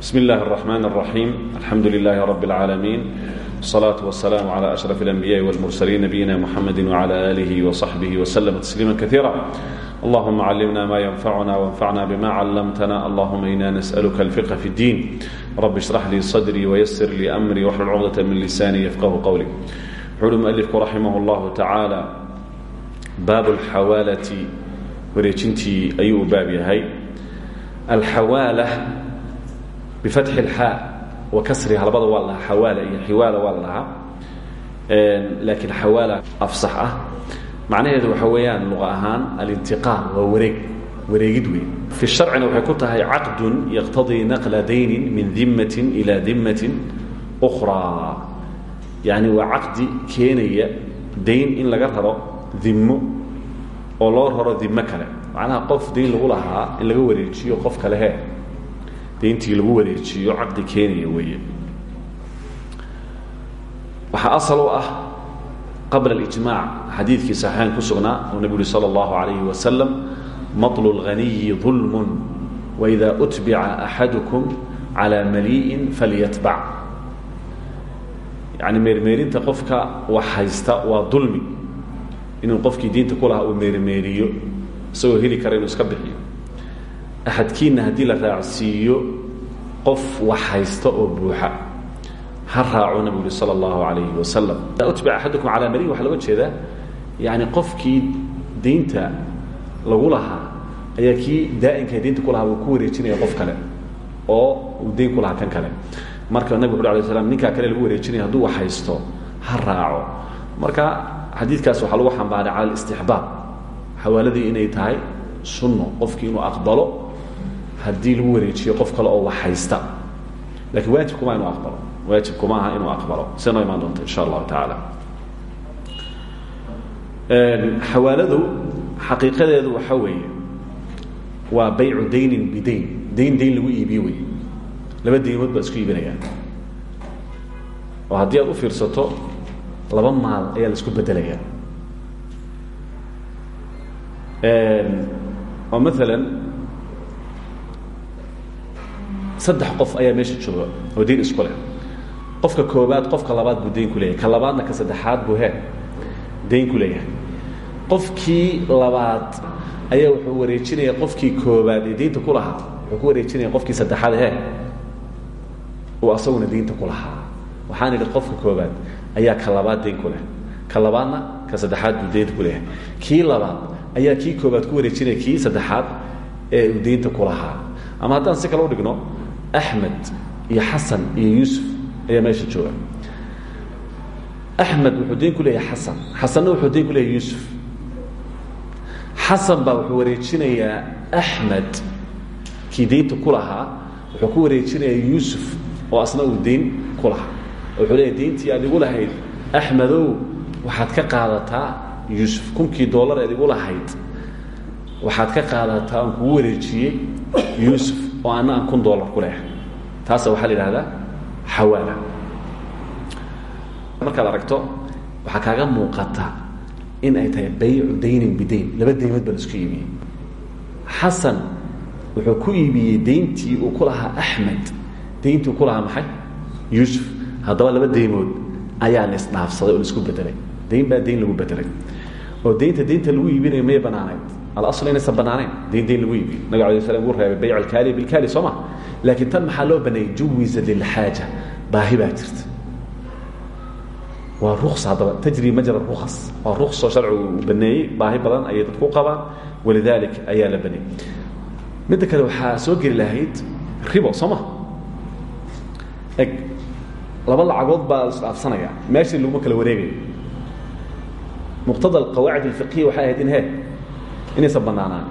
بسم الله الرحمن الرحيم الحمد لله رب العالمين والصلاة والسلام على أشرف الأنبياء والمرسلين نبينا محمد وعلى آله وصحبه وسلم تسليما كثيرا اللهم علمنا ما ينفعنا وانفعنا بما علمتنا اللهم إنا نسألك الفقه في الدين رب اشرح لي صدري ويسر لي أمري واحلل عقدة من لساني يفقه قولي حول مؤلفك رحمه الله تعالى باب الحوالة wareejintii ayuu u baab yahay alxawaala bifatxi اlxaa wa kasriha labada waa lahaa xawaala iyo xiwaala waa la lahaa laakiin xawaala afsax ah macnaheedu waxa weeyaan luqa ahaan alintiqaal waa wareeg wareegid wey fi sharcina waxay ku tahay caqdun yaqtadii naqla daynin min dimatin ila dimatin أkhraa yani waa caqdi keenaya dayn in laga raro dimo oo loo raro dimo kale macnaha qof dayn lagu lahaa in laga wareejiyo qof kale he dayntii lagu wareejiyo caqdi keenaya weeye waxaa asal u ah qabla اlijmac xadiidkii saxiixayn ku sugnaa oo nebigu uhi salى اllahu alayhi wasalam maطlu اlghaniyi ظulm waida utbica axadukum calى malii'in falyatbac yani meermeerinta qofka wax haysta waa dulmi inuu qofkii diinta ku lahaa uu meerimeeriyo isagoo heli kara inuu iska bixiyo axadkiinna haddii la raacsiiyo qof wax haysta oo buuxa ha raaco nabigu uhi sala allahu alayhi wasalam utbic axadukum calaa maliin waxaa loga jeedaa yani qofkii diinta lagu lahaa ayaa kii daa'inka diinta ku lahaa uu ku wareejinaya qof kale oo uu dayn ku lahaa kan kale. Marka nabig uri alay slam ninkaa kale lagu wareejinaya hadduu wax haysto ha raaco. Marka xadiidkaas waxaa lagu xambaaray cala alistixbaab xawaaladii inay tahay sunno qofkii inuu aqbalo haddii lagu wareejiyo qof kale oo wax haysta. Lakiin waajibkuma inuu aqbalo. Waajibkuma aha inuu aqbalo. Se noo imaan doonta insha allahu tacaala. Xawaaladu xaqiiqadeedu waxa weeye waa baycu daynin bidayn. Dayn dayn lagu iibiyo wey laba daymood baa isku iibinayaan. Oo u fiirsato laba maal ayaa la isku bedelayaa oo maalan saddex qof ayaa meesha jooga oo dayn isku leh. Qofka koobaad qofka labaad buu dayn ku leeyahay. Ka labaadna ka saddexaad buu he dayn ku leeyahay. Qofkii labaad ayaa wuxuu wareejinaya qofkii koobaad ee daynta ku lahaa. Wuxuu ku wareejinaya qofkii saddexaad he uu asaguna daynta ku lahaa. Waxaan idhi qofka koobaad ayaa ka labaad dayn ku leh. Ka labaadna ka saddexaad buu daynta ku leeyahay. Kii labaad ayaa kii koobaad ku wareejinaya kii saddexaad ee uu daynta ku lahaa. Ama haddaan si kale u dhigno axmed iyo xasan iyo yuusuf ayaa meesha jooga. Axmed wuxuu dayn ku leeyahay xasan. Wuxuu dayn ku leeyahay yuusuf baa wuxuu wareejinayaa axmed kii daynta wuxuu ku wareejinayaa yuusuf oo asna uu dayn ku wuxuu leeyahy dayntii aad igu lahayd axmedow waxaad ka qaadataa yuusuf kunkii dollar eed igu lahayd waxaad ka qaadataa aan kugu wareejiyey yuusuf oo aan kun dollar ku leehay. Taasa waxaa la yidhahdaa xawaala. Markaad aragto waxaa kaaga muuqata in ay tahay baycu daynin bidayn. Laba daymood baa isku iibiyey. Xasan wuxuu ku iibiyey dayntii uu ku lahaa axmed. Dayntii uu ku lahaa maxay? Yuusuf. Haddaba laba daymood ayaa la isdhaafsaday oo la isku bedelay dayn baa dayn lagu bedelay oo daynta daynta lagu iibinayo may banaanayd alasl inaysan banaanayn dayn dayn lagu iibiyo nabig alay slam wuu reebay bayc alkaali bilkaali soo ma? Laakiin tan maxaa loo baneeyey juwiza lilxaaja baahi baa jirta. Waa ruks haddaba. Tajri majra rukas waa ruksoo sharcigu uu baneeyey. Baahi badan ayay dadku u qabaan. Walidalik ayaa la baneeyey. Midda kale waxaa soo geli lahayd ribo soo ma? Eg laba lacagood baa isdhaafsanaya meeshii laguma kala wareegayo. Muqtada alqawaacid alfiqiya waxay ahayd in he inaysan banaanaan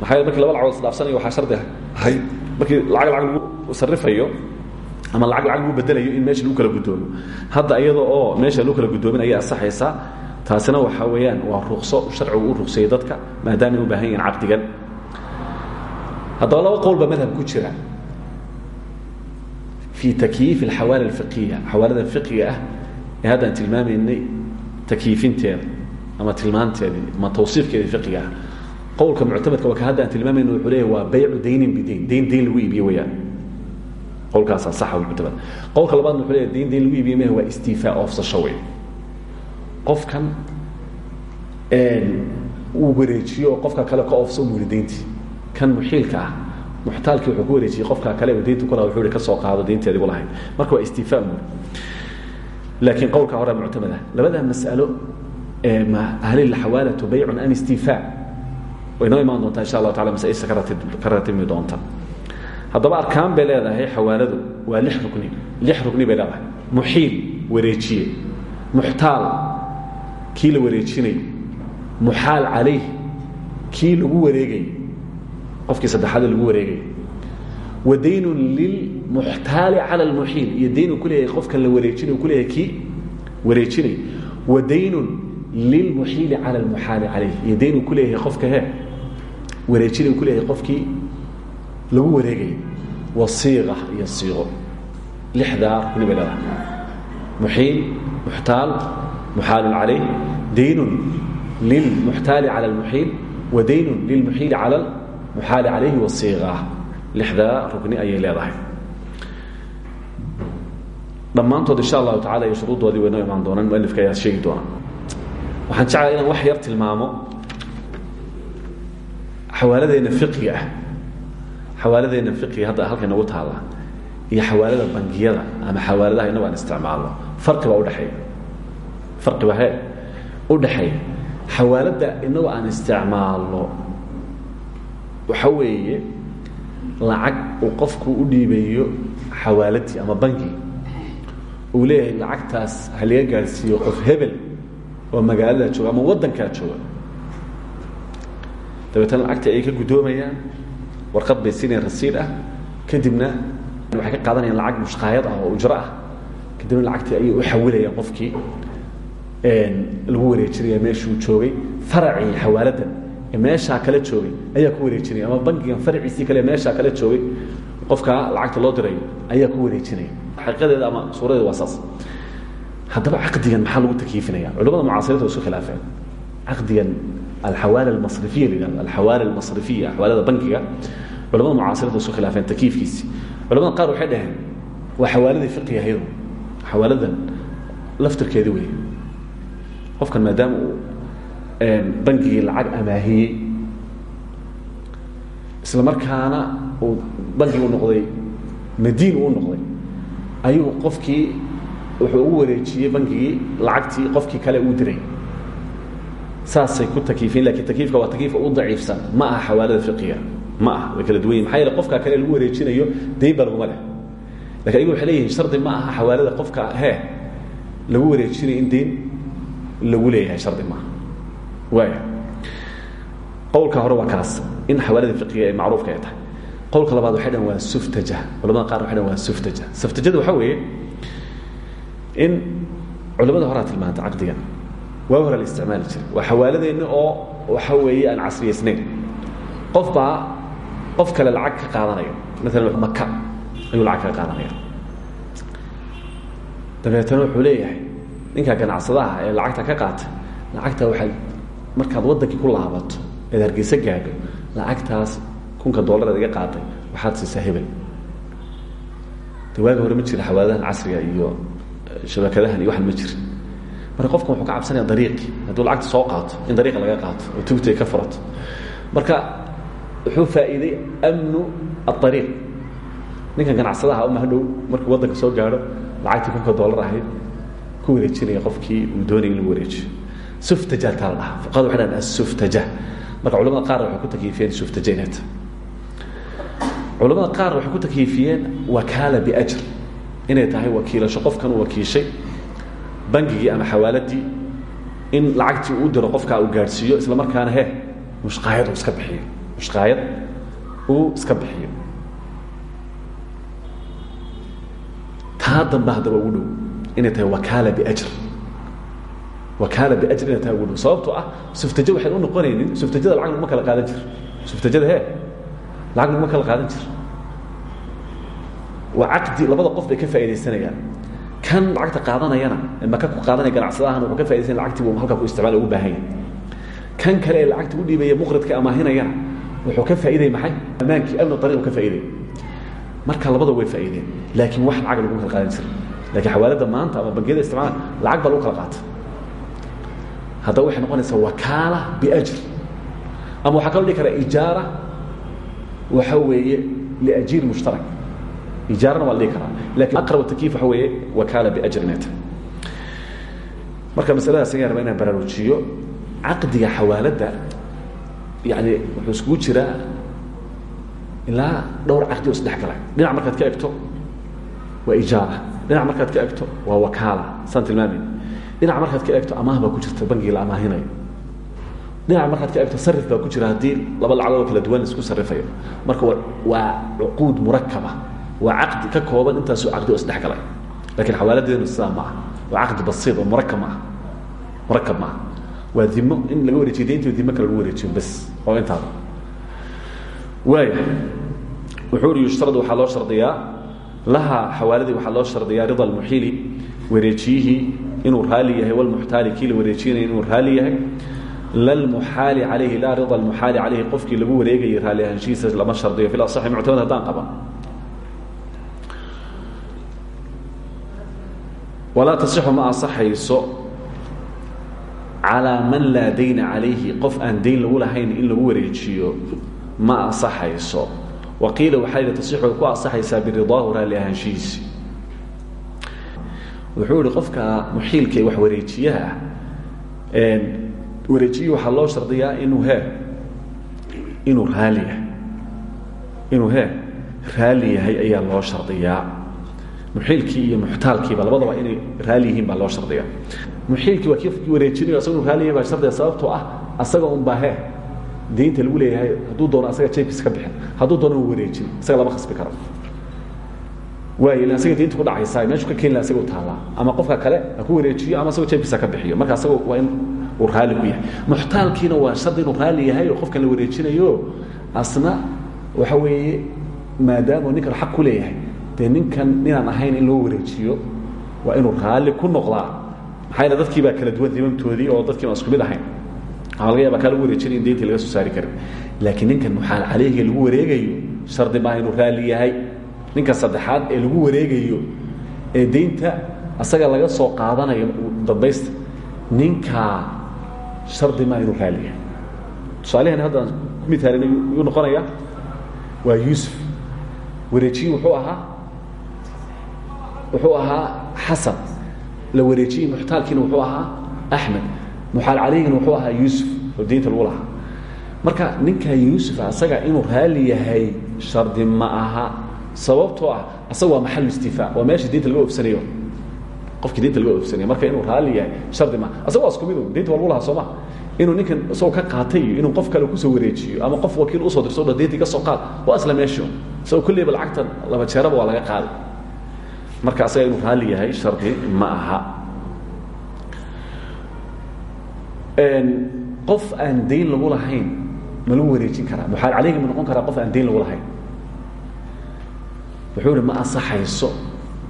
maxaa markii laba lacagood isdhaafsanayo waxaa shardi ahayd markii lacag lacag lagu sarifayo ama lacag lacag lagu bedelayo in meesha lagu kala guddoomo hadda iyada oo meesha lagu kala guddoomin ayay asaxaysaa taasina waxaa weeyaan waa ruqso sharcigu u ruqseeyey dadka maadaama ay u baahan yihiin caqdigan haddaba laba qowl baa madhab ku jira. Fi takyiif alxawaali alfiqiya xawaalada fiqiga ah ee haddaan tilmaamaynay takyiifinteeda ama tilmaanteedii ama tawsiifkeedii fiqiga ah qowlka muctamadka waa ka hadda aan tilmaamayno wuxuu leeyahy waa baycu daynin bidayn dayn dayn lagu iibiye weyaan qowlkaasaa saxa muctamada qowlka labaadna wuxuu leeyahay dayn dayn lagu iibiye mah waa istiifaa oofsasho wey qofkan uu wareejiyo oo qofka kale ka oofso u buuri dayntii kan muxiilka ah muxtaalkii wuxuu ku wareejiyey qofka kale dayntu ku laha wuxuu hi ka soo qaado dayntii adigu lahayd marka waa istiifaa buuri laakiin qowlka hore muctamada labada mas'alo ma hal xawaalatu baycun am istiifaa way noo imaan doontaa insha allahu tacala masaisa ka ratimi doonta. Haddaba arkaan bay leedahay xawaaladu waa lix rukni lix rukni bay leedahay. Muxiil wareejiye. Muxtaal kii la wareejinay muxaal calayh kii qofkii saddexaada lagu wareegay. Wa daynun lilmuxtaali cala almuxiil iyo dayn uu ku qofkan la wareejinay uu ku wareejinay wa lilmuxiili cala almuxaali calayh iyo dayn uu ku leeyahay qofka he. wareejinay uu ku leeyahay qofkii lagu wareegay. wasiiqa iyo siiqo lixdaa rukni bay leedahay muxiil muxtaal muxaalun calayh daynun lilmuxtaali cala almuxiil wa daynun lilmuxiili cala almuxaali calayhi wasiiqa. lixdaa rukni ayay leedahay. dhammaantood insha allahu tacala iyo shuruuddoodii way noo imaan doonaan. mualifka ayaa sheegi doona waxaan jeclay inaan wax yar tilmaamo. Xawaaladeenna fiqiga ah. Xawaaladeenna fiqiga hadda halkay nagu taalla. Iyo xawaalada bangiyada ama xawaaladaha inagu aan isticmaalno. Farqi baa udhexeeya farqi baa he udhexeeya xawaaladda inagu aan isticmaalno waxa weeye lacag uu qofku u dhiibayo xawaaladii ama bangi. Uu leeyahay lacagtaas ha laga gaadhsiiyo qof hebel oo magaalada jooga ama waddankaa jooga dabeetana lacagtii ayay ka guddoomayaan warqad bay siinayaan rasiid ah. Kadibna waxay ka qaadanayaan lacag mushqaayad ah oo ujro ah. Kadibna lacagtii ayay u xawilayaan qofkii lagu wareejinaya meeshuu joogay. Faracii xawaaladdan ee meeshaa kala joogay ayaa ku wareejinaya ama bankigan faraciisii kale meeshaa kala joogay. Qofkaa lacagta loo dirayo ayaa ku wareejinaya. Xaqiiqadeeda ama suuradeeda waa saas haddaba caqdigan maxaa lagu takiifinaya culamada mucaasiriinta way isu khilaafeen. Caqdigan alxawaala almasrifiya la yidhahdo alxawaala almasrifiya xawaalada bankiga. Culamada mucaasiriinta way isu khilaafeen takiifkiisi. Culamada qaar waxay dhaheen waa xawaaladii fiqiga ayadu xawaaladan laftirkeedi wey qofkan maadaama uu bangigii lacag amaahiyey isla markaana uu bangigi u noqday madiin uu noqday ayuu qofkii wuxuu ugu wareejiyey bangigii lacagtii qofkii kale uu diray. Saasay ku takiifin lakiin takiifka waa takiifka u daciifsan. Ma aha xawaalada fiqiga ma aha way kala duwan yihiin maxaa yeele qofka kale lagu wareejinayo dayn ba laguma leh. Lakin ayagu waxay leeyihiin shardi ma aha xawaalada qofka hee lagu wareejinayo in dayn lagu leeyahay shardi maaha waaya qowlka hore waa kaas. In xawaalada fiqiga ay macruufka ay tahay. Qowlka labaad waxay dhahan waa suftaja. Culamada qaar waxay dhahan waa suftaja. Suftajada waxaa weeye in culamada horaa tilmaanta caqdigan. Waa hore la isticmaali jiray. Waa xawaaladeenna oo waxa weeye aan casriyaysnayn qof baa qof kale lacag ka qaadanayo. Maalan maka ayuu lacag ka qaadanaya dabeetana wuxuu leeyahay ninka ganacsadaha ee lacagta ka qaatay lacagta waxaad markaad waddankii ku laabato eed hargeysa gaadho lacagtaas kunka dollar eed iga qaatay waxaad siisaa hebel. De waagi hore ma jira xawaaladahan casriga iyo shabakadahan iyo waxan ma jirin. Marka qofkan wuxuu ka cabsanaya dariiqi hadduu lacagta soo qaato in dariiqa laga qaato oo tugta ay ka furato. Marka wuxuu faa'iiday amnu aariiq ninkan ganacsadaha uma hadhow markuu waddanka soo gaadho lacagtii kunka dollar ahayd ku wareejinaya qofkii uu doonaya in lagu wareejiyo. Suftaja taa la dhaha fuqahada waxay dhahan asuftaja marka culamada qaar waxay ku takiifiyeen suftaja inay tahay culamada qaar waxay ku takiifiyeen wakaala biajr inay tahay wakiilasho qofkan uu wakiishay bangigii ama xawaaladii in lacagtii uu diro qofkaa uu gaadhsiiyo isla markaana he mushqaayad uu iska bixiyo. Mushqaayad uu iska bixiyo. Taa dambe haddaba ugu dhow inay tahay wakaala biajr. Wakaala biajr inay tahay ugu dhow. Sababtoo ah suftajo waxayn u noqonaynin suftajada lacag laguma kala qaadan jir. Suftajada he lacag laguma kala qaadan jir waa caqdi labada qof bay ka faaidaysanayaan kan lacagta qaadanayana maka ku qaadanaya ganacsadahan wuxuu ka faidaysanaya lacagtii buu halkaa ku isticmaala ugu baahan yahay kan kale ee lacagta u dhiibaya muqradka amaahinayana wuxuu ka faa'iidaya maxay? Ammaankii amni ariiq ka faa'iidaya marka labada way faa'iideen laakiin wax lacag lagu kala qaadan jiray. Lakiin xawaalada maanta ama bangiyada isticmaala lacag baa lagu kala qaata haddaba waxay noqonaysaa wakaala biajr. Ama waxaa kaloo dhihi karaa ijaara waxa weeye liajiir mushtarak ijaarana waa la dhihi karaa. Lakin aqrab takiif waxa weeye wakaala biajr inay tahay marka masaladaas ayaa raba inaan baraarujiyo caqdiga xawaaladda yani wuxuu iskugu jiraa ilaa dhowr caqdi oo isdhex galay dhinac markaad ka egto waa ijaara. Dhinac markaad ka egto waa wakaala. Saan tilmaamayn dhinac markaad ka egto amaah baa ku jirta bangiga la amaahinayo. Dhinac markaad ka egto sarif baa ku jira haddii laba lacagood oo kala duwan isku sarrifayo marka waa cuquud murakaba waa caqdi ka kooban intaasoo caqdi oo isdhex galay. Lakiin xawaaladeenu sidaa ma ah waa caqdi basiid oo murakab maaha murakab maaha waa dimo in laga wareejiyo daynta dimo kale lagu wareejiyo bas oo intaaba waaya wuxuu uri yushtarad waxaa loo shardiyaa laha xawaaladii waxaa loo shardiyaa rida almuxiili wareejiyihii inuu raali yahay walmuxtaali kii la wareejinaya inuu raali yahay. Lalmuxaali calayhi laa rida almuxaali calayhi qofkii lagu wareegayay raali ahaanshihiisa lama shardiyo. Asaxi muctamad haddaan qaban walaa tasixu ma asaxayso calaa man laa dayna calayhi qof aan dayn lagu lahayn in lagu wareejiyo ma asaxayso waqiila waxaa yidhi tasixu way ku asaxaysaa biridaahu raalli ahaanshihiisi. Wuxuu ihi qofka muxiilka ee wax wareejiyaha ah wareejiyihi waxaa loo shardiyaa inuu he inuu raali yahay inuu he raali yahay ayaa loo shardiyaa muxiilkii iyo muxtaalkiiba labadaba inay raali yihiin baa loo shardiya muxiilkii waa kii wareejinayo asaga inuu raali yahay baa shardiga sababtoo ah asaga un baa he daynta lagu leeyahay hadduu doono asaga jeebkiisa ka bixin hadduu doono u wareejin isaga lama khasbi karo. Waay ila asaga daynta ku dhacaysaa meeshu ka keeni laha asaga u taallaa ama qofka kale ha ku wareejiyo ama asagoo jeebkiisa ka bixiyo. Marka asaga waa in uu raali ku yahay. Muxtaalkiina waa shardi inuu raali yahay oo qofkan la wareejinayo asna waxa weeye maadaama ninkan xaq ku leeyahay dee ninkan ninaan ahayn in loo wareejiyo waa inuu raalli ku noqdaa. Maxaa yeele dadkii baa kala duwan dimamtoodii oo dadkii baan isku mid ahayn. Waxaa laga yaaba kaa lagu wareejinaya in dayntii laga soo saari karin. Laakiin ninkan muxaal caleyhiga lagu wareegayo shardi maaha inuu raalli yahay. Ninka saddexaad ee lagu wareegayo ee daynta asaga laga soo qaadanayo dambaysta ninkaa shardi maaha inuu raalli yahay. Tusaalahan haddaan ku mithaalin yuu noqonaya waa yuusuf. Wareejiyi wuxuu ahaa wuxuu ahaa xasan. La wareejiyey muxtaalkiina wuxuu ahaa axmed. Muxaal caleyhigina wuxuu ahaa yuusuf oo diinta lagu lahaa. Marka ninkaa yuusuf asaga inuu raali yahay shardi ma aha. Sababtoo ah asaga waa maxalu istifaa waa meesha diinta laga ofsanayo qofkii diinta laga ofsanayo marka inuu raali yahay shardi maaha asaga waa isku midu diinta waa lagu lahaa sooma inuu ninkan isagoo ka qaatay iyo inuu qof kale ku soo wareejiyo ama qof wakiil u soo dirso dha diintii ka soo qaad waa isla meesho isagoo kulleyba lacagta laba jeeraba waa laga qaaday marka asaga inuu raali yahay shardi ma aha. Qof aan dayn lagu lahayn ma lagu wareejin karaa. Muxaal caleyhi ma noqon karaa qof aan dayn lagu lahayn. Wuxuu ihi ma ansaxayso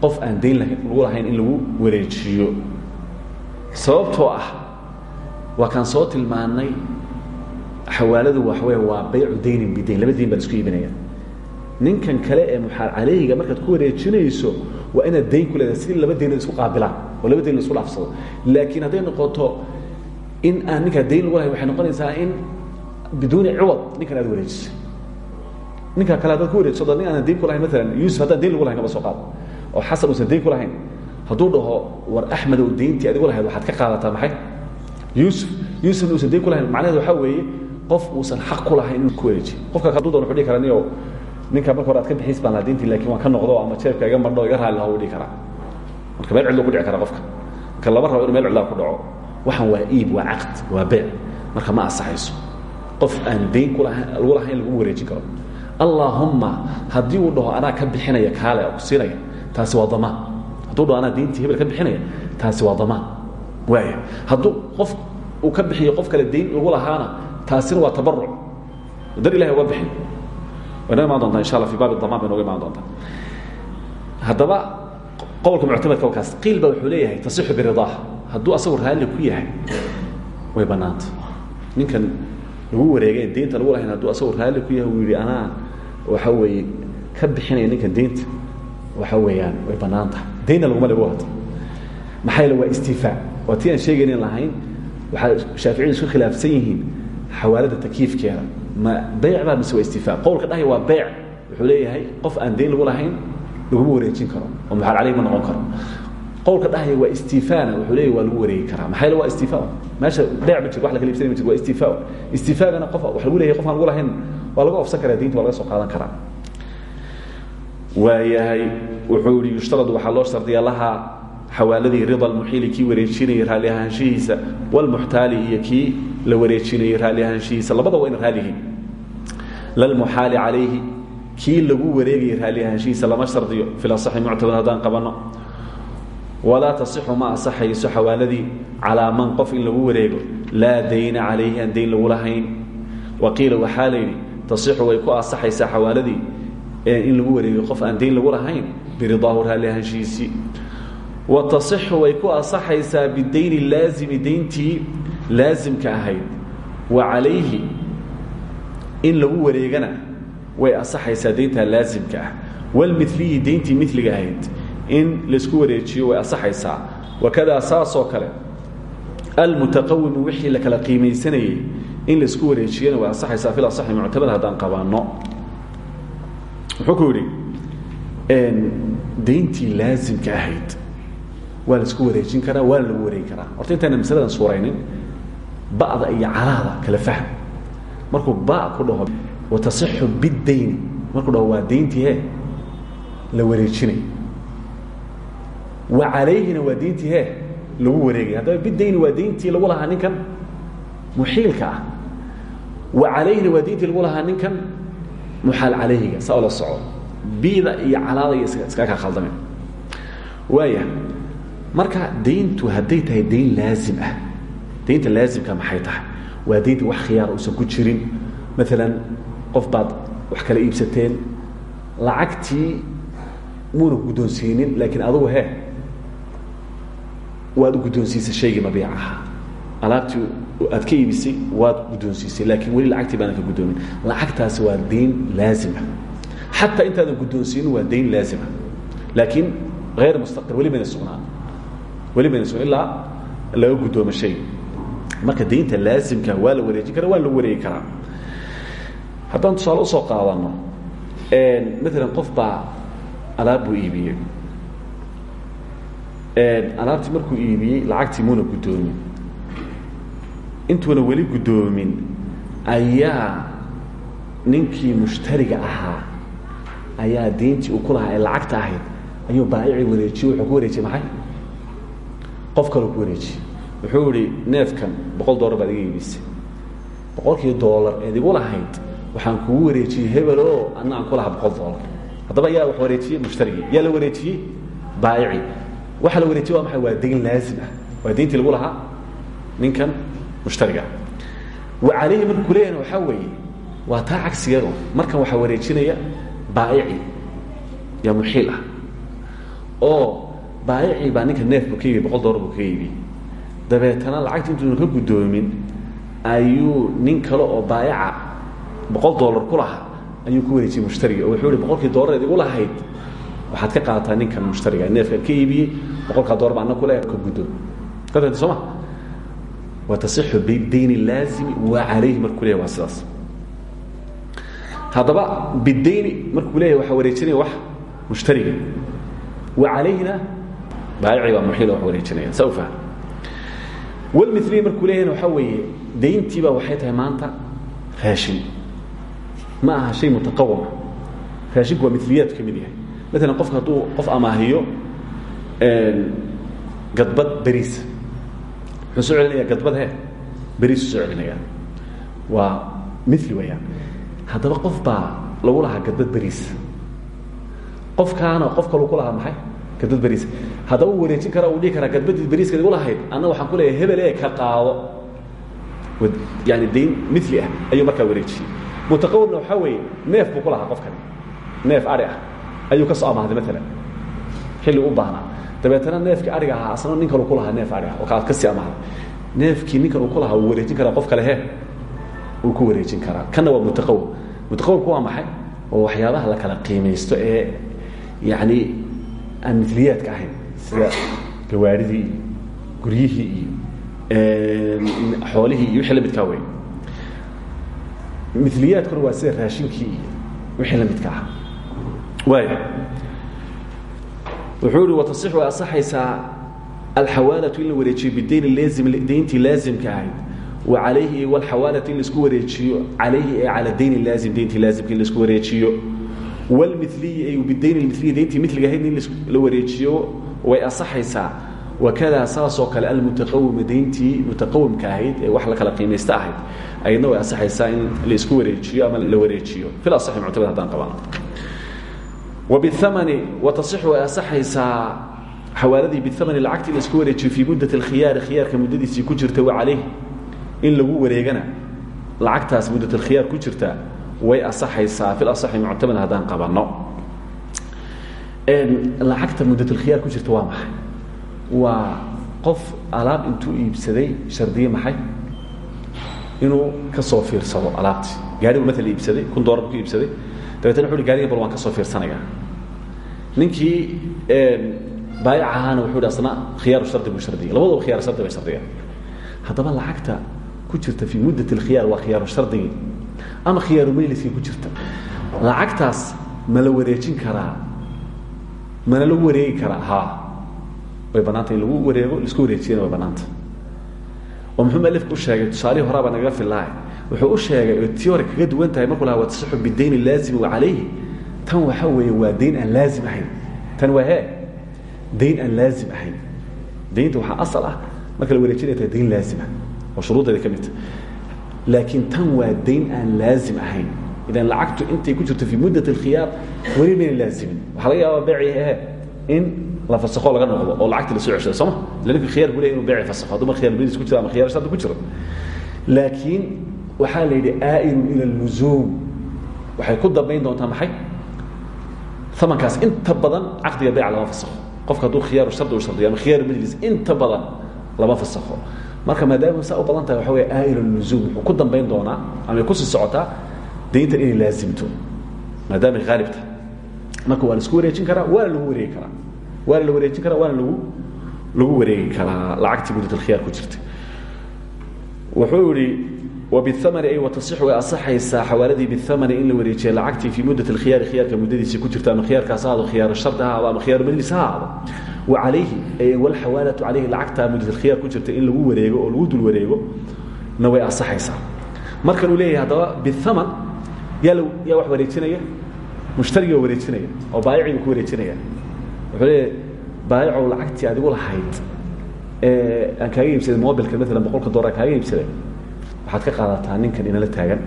qof aan dayn lagu lahayn in lagu wareejiyo. Sababtoo ah waa kaan soo tilmaanay xawaaladu waxawey waa baycu daynin bidayn laba dayn baa la isku iibinaya. Ninkan kale ee muxaal caleyhiga markaad ku wareejinayso waa inaad dayn ku leedahay sidii laba dayn isku qaabilaan oo laba dayn la isku dhaafsado laakiin hadday noqoto in aan ninkaa dayn lagu lahayn waxay noqonaysaa in biduuni ciwad ninkan aad wareejisay ninka kale haddaad ku wareejiso nin aanan dayn ku lahayn maalan yuusuf haddaan dayn lagu lahayn kaba soo qaado. Oo xasan uusan dayn ku lahayn hadduu dhaho war axmedow dayntii adigu lahayd waxaad ka qaadataa maxay? Yuusuf yuusufna uusan dayn ku lahayn. Macnaheed waxaa weeye qof uusan xaq ku lahayn inuu ku wareejiyo. Qofka hadduu doon wuxuu dhihi karaa niyow ninka marka hore ad ka bixiis baan dayntii laakiin waan ka noqdo ama jeebka iga mardho iga raali laha u dhihi karaa. Marka meel cidlo ku dhici kara qofka. Marka lama rabo inu meel cidlaa ku dhaco. Waxaan waa iib waa caqd waa beec marka ma ansaxayso. Qof aan dayn lagu lahayn laguma wareejin karo. Allaahumma haddii uu dhaho anaa ka bixinaya kaale ku siinaya taasi waa damaan hadduu dhaho anaa dayntii hebel ka bixinaya taasi waa damaan waaya hadduu qof uu ka bixiyo qof kale dayn lagu lahaana taasina waa tabaruc dar ilahay uga bixin haddaba qowlka muctamadka wakaas qiil ba wuxuu leeyahay tasixu biridaah hadduu asagu raalli ku yahay way bannaanta ninkan lagu wareegeen diinta lagu lahayn hadduu asagu raalli ku yahay uu yidhi anaa waxa weeye ka bixinaya ninkan deynta waxa weeyaan way bannaan tahay daynna laguma dhigo hata maxaa yeele waa istifaa waa tii aan sheegaynin lahayn waxaa shaaficiyadu isku khilaafsan yihiin xawaalada takiifkeeda ma beyc baa mise waa istifaa qowlka dhahaya waa beyc wuxuu leeyahay qof aan dayn lagu lahayn laguma wareejin karo oo maxaal caleyh ma noqon karo. Qowlka dhahaya waa istifaana wuxuu leeyahy waa lagu wareegi karaa. Maxaa yeele waa istifaa meesha beyc ma jiro wax la kala ibsanay ma jiro waa istifaa istifaagana qof wax lagu leeyahay qof aan lagu lahayn waa laga ofsan karaa diinta waa laga soo qaadan karaa. Waayahay wuxuu yihi yushtarad waxaa loo shardiyaa lahaa xawaaladii rida almuxiili kii wareejinayay raalli ahaanshihiisa walmuxtaali iyo kii la wareejinayay raalli ahaanshihiisa labada waa ina raalihiin lalmuxaali calayhi kii lagu wareegayay raalli ahaanshihiisa lama shardiyo fil asaxi muctamad haddaan qabanno walaa tasixu ma asaxayso xawaaladii calaa man qof in lagu wareego laa dayna calayhi aan dayn lagu lahayn waqiila waxaa la yidhi tasixu way ku asaxaysaa xawaaladii in lagu wareegiyo qof aan dayn lagu lahayn biridaahu raalli ahaanshihiisii wa tasixu way ku asaxaysaa bidayni laazimi dayntii laasimka ahayd wa calayhi in lagu wareegana way asaxaysaa dayntaa laasimka ah. Walmiliyi dayntii miliga ahayd in laysku wareejiyo way asaxaysaa wakadaa saasoo kale almutaqawimu wixii la kala qiimaysanayey in laysku wareejiyana way asaxaysaa fil asaxi muctamad haddaan qabaano wuxuu ku yidhi dayntii laasimka ahayd waa la isku wareejin karaa waana lagu wareegi karaa. Horta intayna masaladan suuraynin ba'da iyo calaada kala fahm markuu ba ku dhaho watasixu bidayni markuu dhaho waa dayntii he la wareejinay. Wa calayhina waa dayntii he lagu wareegay. Haddaba bidayni waa dayntii lagu lahaa ninkan. Muxiilka ah. Wa calayhina waa dayntii lagu lahaa ninkan? Muxaal calayhiga saa ola soco bida iyo calaada iyo iskaga kaa khaldameen waaya marka dayntu hadday tahay dayn laazim ah daynta laazimka maxay tahay? Waa daynta wax khiyaara uusan ku jirin. Maalan qof baad wax kala iibsateen lacagtii muuna guddoonsiinin laakiin adugu he waad guddoonsiisay shaygii mabiic ahaa. Alaabtii aad ka iibisay waad guddoonsiisay laakiin weli lacagtii baadan ka guddoomin. Lacagtaasi waa dayn laazima xataa intaadan guddoonsiinin waa dayn laazima laakiin hayr mustaqir weli mayna sugnaan weli mayna sugnan ilaa laga guddoomo shay marka daynta laazimka waa la wareejin karaa waa la wareegi karaa. Haddaan tusaale u soo qaadano maalan qof baa alaab buu iibiyey. Alaabtii markuu iibiyey lacagtii muuna guddoomin. Intuuna weli guddoomin ayaa ninkii mushtariga ahaa ayaa dayntii uu ku lahaa lacagta ahayd ayuu baayicii wareejiye wuxuu ku wareejiyey maxay? Qof kaloo ku wareejiyey wuxuu ihi neefkan boqol dollar baad iga iibisay. Boqolkii dollar eed igu lahayd waxaan kugu wareejiyey hebel oo anna aan ku lahaa boqol dollar haddaba yaa wax wareejiyey mushtarigii yaa la wareejiyey baayicii waxa la wareejiyey waa maxay? Waa dayn laazim ah. Waa dayntii lagu lahaa ninkan mushtariga. Wa calayhi markuu kuleeyahna waxaa weeye waa taa cagsigeedo markan waxaa wareejinaya baaici yaa muxiil ah. Oo baayicii baa ninka neef buu ka iibiy boqol dollar buu ka iibiyey dabeetana lacagta intuuna ka guddoomin ayuu nin kale oo baayaca boqol dollar ku lahaa ayuu ku wareejiyey mushtariga. Oo wuxuu ihi boqolkii dollareed igu lahayd waxaad ka qaadataa ninkan mushtariga neefkan ka iibiyey boqolkaa dollar baa anna ku leh ka guddoon. Ka danta soo ma? Watasixu bidayni laazimi wa calayhi markuu leeyahy waa sidaas. Haddaba bidayni markuu leeyahy waxaa wareejinaya wax mushtariga. Wa calayhina baayicii baa muxiila wax wareejinaya saa u fahm walmiliyi markuu leeyahna waxaa weeye dayntiibaa waxay tahay maanta raashin. Ma aha shay mutaqawama raashinku waa miliyaadku ka mid yahay. Maalan qofka hadduu qof amaahiyo gadbad beriisa muxuu soo celinaya gadbad he? Beriisu soo celinaya waa mili weyaan haddaba qof baa lagu lahaa gadbad beriis qofkaana qof kalu ku lahaa maxay? Gadbad beriis haddaba uu wareejin kara uu dhihi karaa gadbadii beriiska igu lahayd anna waxaan ku leeyahay hebel ee ka qaado. Yani dayn mili ah ayuu markaa wareejiyey. Mutaqawimna waxaa weeye neef buu ku lahaa qofkani. Neef ari ah ayuu ka soo amahday maalan xilli u baahnaa dabeetana neefkii ariga ahaa asna nin kalu ku lahaa neef ari ah oo kaad ka sii amahday neefkii ninkan uu ku lahaa wuu wareejin karaa qof kale he uu ku wareejin karaa kanna waa mutaqawim mutaqawimku waa maxay? Oo waxyaabaha la kala qiimaysto ee yani aan miliyaadka ahayn sida gawaaridii iyo guryihii iyo xoolihii iyo wixii la midkaa wey miliyaadkuna waa sida raashinkii iyo wixii la midka ah. Waaya wuxuu ihi watasix way asaxaysaa alxawaalatu in la wareejiyo bidayn laazim dayntii laazimka ahayd wa calayhi walxawaalatu in la isku wareejiyo calayhi ee cala dayn laazim dayntii laazimka in la isku wareejiyo. Wlmiliyi ay bidayn miliyi dayntii miliga ahayd in la wareejiyo way asaxaysaa wakadaa saasoo kale almutaqawima dayntii mutaqawimka ahayd ee wax la kala qiimaysta ahayd ayadna way asaxaysaa in la isku wareejiyo ama la wareejiyo. Fil asaxi muctamad haddaan qabano wbihamani watasixu way asaxaysaa xawaaladii bihamani lacagtii la isku wareejiyo fii muddat alkhiyaari khiyaarka muddadiisii ku jirta wa calayh in lagu wareegana lacagtaas muddat alkhiyaar ku jirta way asaxaysaa fil asaxi muctamad haddaan qabanno lacagta muddat alkhiyaar ku jirta waa maxay? Waa qof alaab intuu iibsaday shardiye maxay? Inuu ka soo fiirsado alaabtii gaari buu maala iibsaday kun doolar buu ku iibsaday. Dabeetna wuxu uhi gaariga bal waan ka soo fiirsanayaa. Ninkii baayic ahaana wuxuu hi asna khiyaaru shardi buu shardiya labadaba khiyaar shardi bay shardigaan haddaba lacagta ku jirta fii muddat alkhiyaar waa khiyaaru shardigii ama khiyaaru mayliskii ku jirta. Lacagtaas ma la wareejin karaa mana lagu wareegi karaa? Ha. Way bannaanta in lagu wareego la isku wareejiyana way bannaanta. Oo muxuu malifka u sheegay tusaalihii horaa baa nagaga fillahay wuxuu u sheegay oo tii hore kaga duwan tahay markuu lahaa watasixu bidayn laazimi wa calayhi. Tan waxa weeye waa dayn aan laazim ahayn. Tan waa hee dayn aan laazim ahayn. Daynta waxaa asal ah marka la wareejinaya tahay dayn laazima oo shuruuddeeda ka midta laakiin tan waa dayn aan laazim ahayn idan lacagtu intay ku jirto fii muddat alkhiyaar weli mayna laazimin waxaa laga yaabaa beeci ehe in la fasakho laga noqdo oo lacagta la soo ceshado sooma illa ninka khiyar buu leey inu beeci fasakho hadduu mar khiyar badiis ku jiro ama khiyar shardi ku jiro laakiin waxaa la yidhi aa'irun ila luzuum waxay ku dambayn doontaa maxay amankaas inta badan caqdiga bayc lama fasakho qofka hadduu khiyaaru shardi u shardiyo ama khiyaaru majlis inta badan lama fasakho marka maadaama saa u badan tahay waxa wey aa'ir luzuum wuxuu ku dambayn doonaa ama ay ku sii socotaa dayntan inay laazimto maadaamay haalib tahay marka waa la isku wareejin karaa waana lagu wareegi karaa waana la wareejin karaa waana lagu lagu wareegi karaa lacagtii muddat alkhiyaar ku jirta wuxuu yihi wbاmni ay watasix way asaxaysaa xawaaladii bihamani in la wareejiya lacagtii fii muddat اlkhiyaari khiyaarka muddadiisii ku jirta ama khiyaarkaas ha ahaado khiyaar shardi ha ahaado ama khiyaar majlis ha ahaado. Wa calayhi wlxawaalatu calayhi lacagtaa muddat alkhiyaar ku jirta in lagu wareego oo lagu dul wareego na way asaxaysaa. Markan uu leeyahay haddaba bihaman yaa yaa wax wareejinaya mushtariga wareejinaya oo baayicigu ku wareejinaya. Wuxuu leeyahay baayicow lacagtii adigu lahayd aan kaaga iibsaday mobilka maalan boqolka dolar kaaga iibsaday waxaad ka qaadataa ninkan inala taagan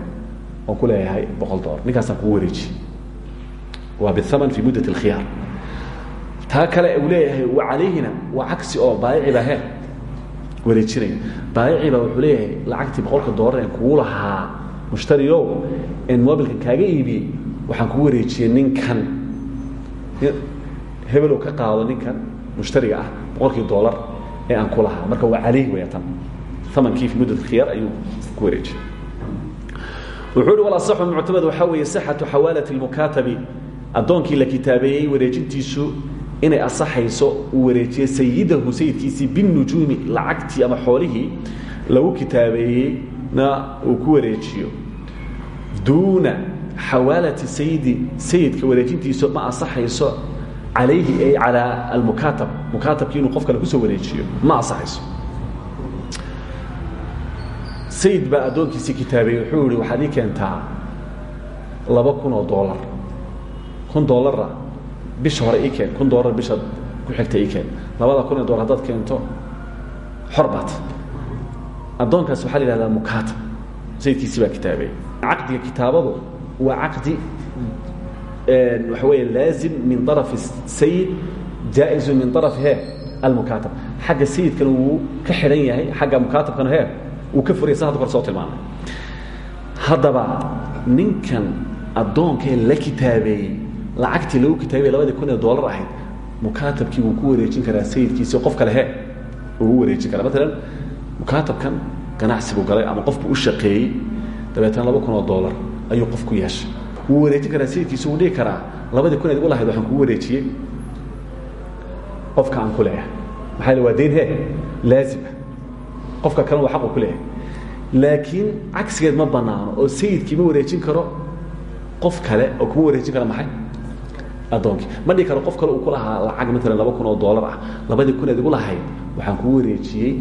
oon ku leeyahay boqol dolar ninkaasaan kugu wareejiye waa bihaman fii muddat alkhiyaar taa kale uu leeyahay wa calayhina waa cagsi oo baayiciba he wareejinaya. Baayiciba wuxuu leeyahay lacagtii boqolka dolar en kugu lahaa mushtariyow en mobilkan kaaga iibiyey waxaan kugu wareejiyey ninkan. Hebelow ka qaado ninkan mushtariga ah boqolkii dolar ee aan ku lahaa. Marka waa calayh weya tan. Amankii fi muddat khiyaar ku wareejiyey wuxuu uhi walasaxu muctamad waxaa weeye sixatu xawaalati lmukaatabi addoonkii la kitaabeeyey wareejintiisu inay asaxayso uu wareejiye sayidahu sayidkiisii binujuumi lacagtii ama xoolihii lagu kitaabeeyeyna uu ku wareejiyo. Duuna xawaalati sayidi sayidka wareejintiisu ma asaxayso calayhi ay calaa almukaatab mukaatabkii inuu qof kale ku soo wareejiyo ma asaxayso sayid baa addoonkiisii kitaabeeyey wuxuu yihi waxaad ii keentaa laba kun oo dolara bisha hore ii keen kun bisha ku xigta ii keen. Labada kun keento xor addoonkaas waxaa la yihahdaa mukaatab sayidkiisii baa kitaabeeyey caqdiga kitaabadu waa caqdi waxa weeye laazim min طaraf sayid jaa-izu min طaraf he almukaatab xagga sayidkana wuu ka xidhan yahay xagga mukaatabkana he uu ka furaya sa hadda kor soo tilmaamay. Haddaba ninkan addoonkee la kitaabeeyey lacagtii lagu kitaabeyey labadii kun ee dollar ahayd mukaatabkii wuu ku wareejin karaa sayidkiisi qof kale he uu u wareejin karaa. Maalan mukaatabkan ganacsi buu galay ama qofbuu u shaqeeyey dabeetana laba kun oo dollar ayuu qof ku yeeshay. Wuu wareejin karaa sayidkiisu wuu dhihi karaa. Labadii kun eed u lahayd waxaan kugu wareejiyey. Qofka aan ku leeyahay. Maxaa yeel waa dayn he laazima qofka kalena waa xaqu ku leeyahay. Laakiin cagsigeed ma banaano oo sayidkii ma wareejin karo qof kale oo kuma wareejin kara maxay? Addoonkii. Ma dhihi karo qof kale uu ku lahaa lacag maalan laba kun oo doolar ah. Labadii kun eed igu lahayd waxaan kugu wareejiyey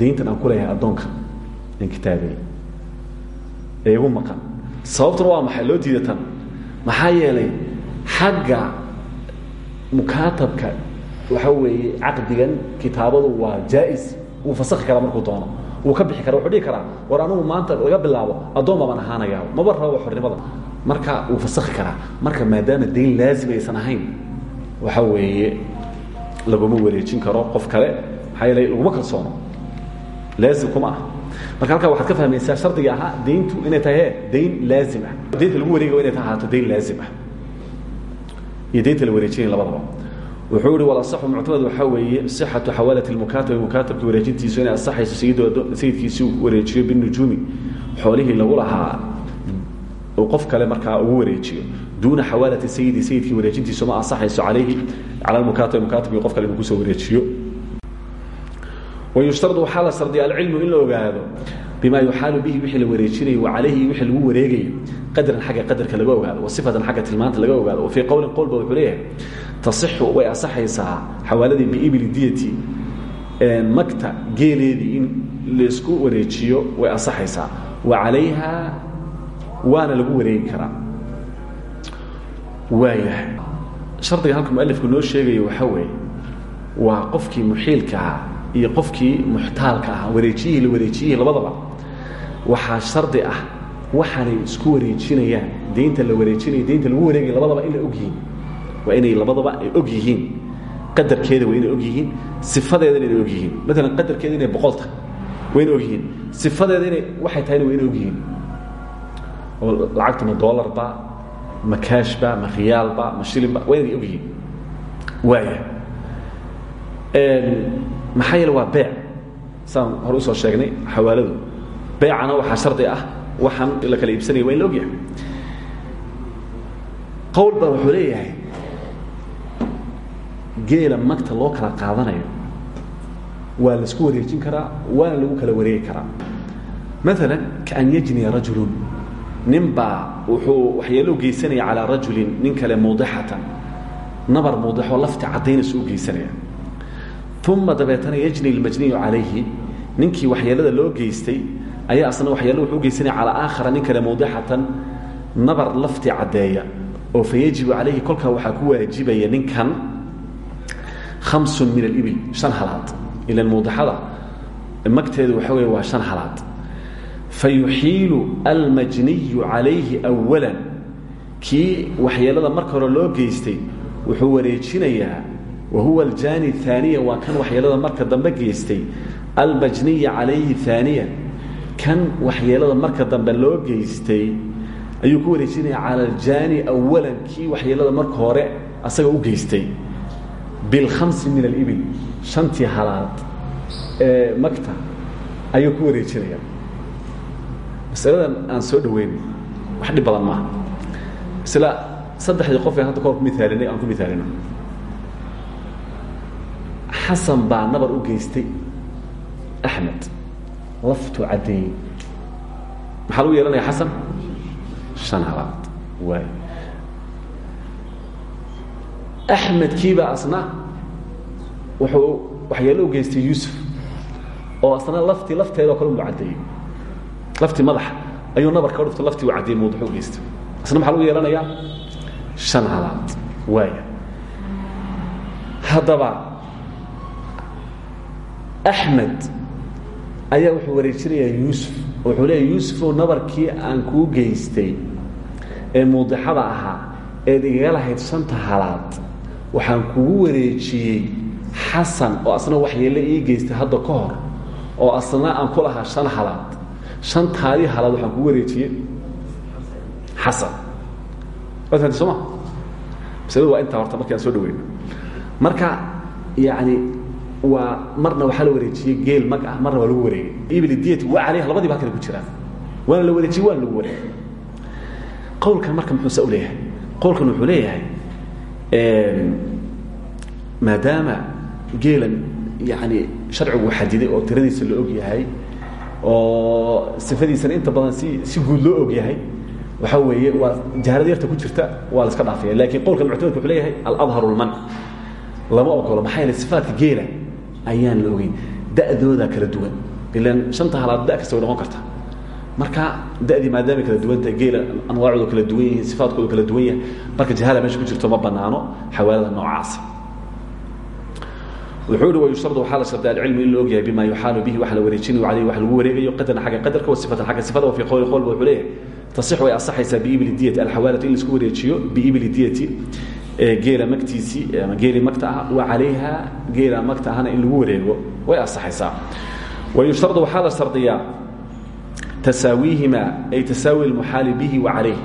dayntan aan ku leeyahay addoonka aan kitaabay ee igu maqan. Sababtuna waa maxay? Loo diida tan. Maxaa yeelay xagga mukaatabka waxa weeye caqdigan kitaabadu waa jaa-is. Wuu fasakhi karaa markuu doono. Wuu ka bixi kara wuxuu dhihi karaa war anugu maanta laga bilaabo addoon baaban ahaanayaa maba rabo xornimada. Marka wuu fasakhi karaa. Marka maadaama dayn laazim aysan ahayn waxa weeye laguma wareejin karo qof kale. Maxaa yeelay laguma kalsoono laazim kuma ah marka halkaa waxaad ka fahmaysaa shardiga ahaa dayntu inay tahay he dayn laazim ah. Daynta lagu wareegay inay ahaato dayn laazim ah. Iyo daynta la wareejinaya labadaba. Wuxuu ihi walasaxu muctamad waxaa weeye sixatu xawaalati lmukaatabi mukaatabka wareejintiisu inay asaxayso sayidkiisii wareejiyo binujuumi xoolihii lagu lahaa uu qof kale markaa ugu wareejiyo. Duuna xawaalati sayidi sayidkii wareejintiisu ma asaxayso calayhi cala lmukaatabi mukaatabkii qof kale inuu ku soo wareejiyo wayushtaradu waxaa la shardiya alcilmu in la ogaado bima yuxaalu bihi wixii la wareejinayo wa calayhi wixii lagu wareegayo qadran xagga qadarka laga ogaado wa sifatan xagga tilmaanta laga ogaado fii qowlin qowlba wuxuu leeyahay tasixu way asaxaysaa xawaaladii biibli diyati magta geeleedii in la isku wareejiyo way asaxaysaa wa calayha waana lagu wareegi karaa waayahay shardiga halka mualifku noo sheegayo waxaa weeye waa qofkii muxiilka ahaa iyo qofkii muxtaalka ahaa wareejiyihii la wareejiyihii labadaba waxaa shardi ah waxaanay isku wareejinayaan daynta la wareejinayo daynta lagu wareegaya labadaba in la ogyihiin waa inay labadaba ay og yihiin. Qadarkeeda waa inay og yihiin. Sifadeedana inay og yihiin. Maalan qadarkeeda inay boqol tahay waa inay og yihiin. Sifadeeda inay waxay tahayna waa inay og yihiin. Oo lacagta ma doolarba ma kaashba ma khiyaalba ma shilinba waa inay og yihiin. Waaya maxaa yeele waa beec. Saan hore u soo sheegnay xawaaladu. Beecana waxaa shardi ah waxaan la kala iibsanaya waa in la qowl baa wuxuu leeyahay geela magta loo kala qaadanayo waa la isku wareejin karaa waana lagu kala wareegi karaa. Maala kaan yajniya rajulun nin baa wuxuu waxyeelo geysanaya calaa rajulin nin kale muudixatan. Nabar muudixoo lafti caddaynaysu u geysanaya uma dabeetana yajni اlmajniyu calayhi ninkii waxyeelada loo geystay ayaa asna waxyeelo wuxuu ugeysanaya calaa aakhara nin kale mawdixatan nabar lafti caddeeya. Oo fa yajibu calayhi kolkaa ku waajibaya ninkan khamsun min alibil shan halaad. Ilan mawdixada magteedu waxa weeye waa shan halaad. Fayuxiilu almajniyu calayhi awala kii waxyeelada loo geystay wuxuu wareejinayaa wahuwa aljaani aaniya waa kan marka dambe geystay. Almajniya calayhi aaniya kan waxyeelada marka dambe loo geystay ayuu ku wareejinaya cala aljaani awalan kii waxyeelada marka hore asaga u geystay. Bilkhamsi min alibil shantii halaad ee magta ayuu ku wareejinaya. Masaladan aan soo dhaweyn wax dhib badan maaha. Isla saddexdii qof ee hadda kahor ku miaalinay aan ku miaalino xasan baa nabar u geystay axmed. Laftu caddeeyey maxaa lagu yeelanaya xasan? Shan halaad. Waay. Axmedkiibaa asna wuxuu waxyeelo u geystay yuusuf oo asna laftii lafteedao kale unbu caddeeyey laftii madaxa ayuu nabar ka dhufta laftii u caddeeyey mawduxu u geystay. Asna maxaa lagu yeelanayaa shan halaad. Waaya haddaba axmed ayaa wuxuu wareejinayaa yuusuf oo wuxuu leeya yuusufow nabarkii aan kuu geystay ee muudixada ahaa eed igaga lahayd shanta halaad waxaan kugu wareejiyey xasan oo asna waxyeelle ii geystay hadda ka hor oo asna aan ku lahaa shan halaad shantaadii halaad waxaan kugu wareejiyey xasan sooma masaladu waa intaa horta marki aan soo dhaweyno marka yacni waa marna waxaa la wareejiyey geel mag ah marna waa lagu wareegay ibl diyati waa calayha labadiiba halkana ku jiraan waana la wareejiyey waana lagu wareegay qowlkan marka muxuuse u leeyahay? Qowlkan wuxuu leeyahay maadaama geelan yani sharcigu xadiday oo tiradiisa la og yahay oo sifadiisana inta badan si si guud loo og yahay waxa weeye waa jahalada yarta ku jirta waa la iska dhaafaya. Lakin qowlkan muctamadka wuxuu leeyahay aladharu lman lama ogolo maxaa yeele sifaadka geela ayaan la ogeyn. Da'dooda kala duwan. Ilan shanta halaad da kasta way noqon karta marka dadii maadaamay kala duwantahay geela anwaacooda kala duwan yihiin sifaadkooda kala duwan yahay marka jahala meesha ku jirto ma banaano xawaalada noocaasa wuxuu hi wayushtardu waxaa la sharday alcilmu in la ogyahay bima yuxaalu bihi wax la wareejinayo caleyhi wax lagu wareegayo qadarna xagga qadarka wa sifatan xagga sifada wa fii qowli qowlba wuxuu leeyahay tasix way asaxaysaa biibli diyati alxawaalatu in la isku wareejiyo biibli diyati geela magtiisii ama geeli magta ah wa calayha geela magta ahna in lagu wareego. Way asaxaysaa wayushtardu waxaa la shardiyaa tasaawiihima ay tasaawi lmuxaali bihi wa calayh.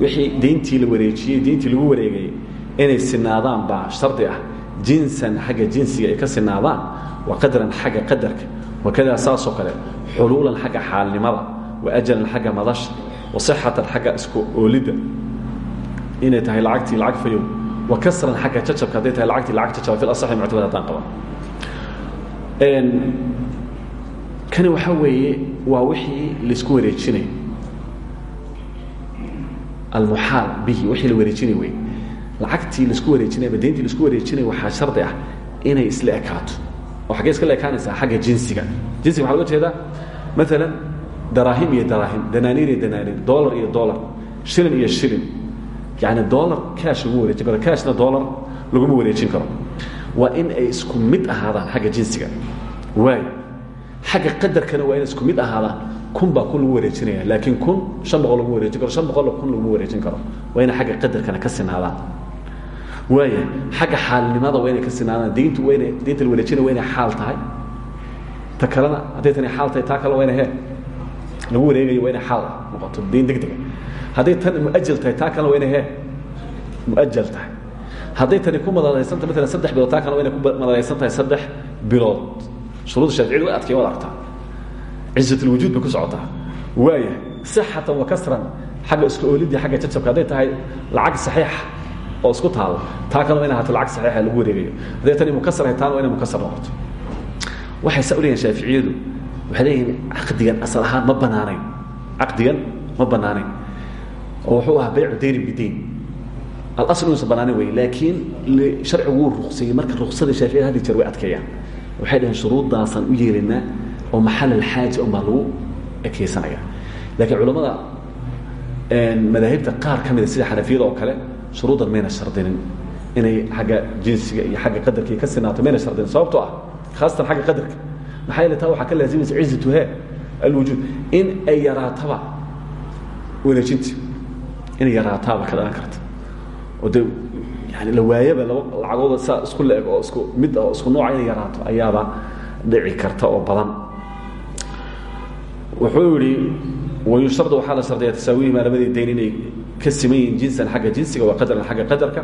Wixii deyntii la wareejiyey deyntii lagu wareegay inay sinaadaan baa shardi ah. Jinsan xagga jinsiga ay ka sinaadaan wa qadran xagga qadarka. Wakadaa saasoo kale xuluulan xagga xaalnimada wa ajalan xagga madasha wa sixatan xagga isku oolidda. Inay tahay lacagtii lacag fayow wa kasran xagga jacabka hadday tahay lacagtii lacag jacaba fil asaxi muctamad haddaan qaban. Kani waxaa weeye waa wixii la isku wareejinayo almuxaal bihi wixii la wareejinay wey lacagtii la isku wareejinay ama deyntii la isku wareejinay waxaa shardi ah inay isla ekaato. Oo xaggee iska la ekaanaysaa xagga jinsiga. Jinsiga waxaa loga jeedaa maalan daraahim iyo daraahim danaaniir iyo danaaniir dolar iyo dolar shilin iyo shilin yani dolar cash laguma wareejin karo cashna dolar laguma wareejin karo waa in ay isku mid ahaadaan xagga jinsiga waay xagga qadarkana waa inay isku mid ahaadaan kun baa kun lagu wareejinaya laakiin kun shan boqol laguma wareejin karo shan boqolla kun laguma wareejin karo waa inay xagga qadarkana ka sinaadaan waaya xagga xaalnimada waa inay ka sinaadaan deyntu waa inay deynta la wareejinaya waa inay xaal tahay ta kalena hadday tani xaal tahay taa kalena waa inay he lagu wareegayo waa inay xaal noqoto deyn deg dega hadday tan muajal tahay taa kalena waa inay he muajal tahay. Hadday tani ku madalaysanta maalan saddex bilood taa kalena waa inay ku madalaysan tahay saddex bilood. Shuruudda shaaficiyadu way adkay wad aragtaa ciisatulwujuud bay ku socotaa. Waaya sixatan wa kasran xagga isku oolidii xagga jajabka hadday tahay lacag saxiixa oo isku taalo taa kalena waa in ahaato lacag saxiixa lagu wareegayo. Hadday tani mukasar ahay taana waa inay mukasar noqoto. Waxay saa u leeyihiin shaaficiyadu waxay leeyihiin caqdigan asal ahaan ma banaanayn caqdigan ma banaanayn oo wuxuu ahaa baycu dayrin bidayn alasl inuusan banaanin wey laakiin sharcigu wuu ruqsayey marka ruqsada shaaficiyada haddi jeer way adkeeyaan. Waxay dhaheen shuruuddaasaan u yeelinaa oo maxal alxaaji unbaa lagu ekaysanaya laakiin culammada madaahibta qaar ka mida sida xanafiyada oo kale shuruuddan mayna shardinin. Inay xagga jinsiga iyo xagga qadarka ka sinaato mayna shardinin sababtoo ah khaasatan xagga qadarka. Maxaa yeele taa waxaa ka laazimaysa cizatuha alwujuud in ay yaraataba wareejinta inay yaraataaba ka dhalan karta oo dee yani la waayaba laba lacagooda saa isku la-eg oo isku mid oo isku nooca inay yaraato ayaaba dhici karta oo badan. Wuxuu yihi wayushtardu waxaa la shardiyaa tasaawihima labadii dayn inay ka siman yihiin jinsan xagga jinsiga wa qadaran xagga qadarka.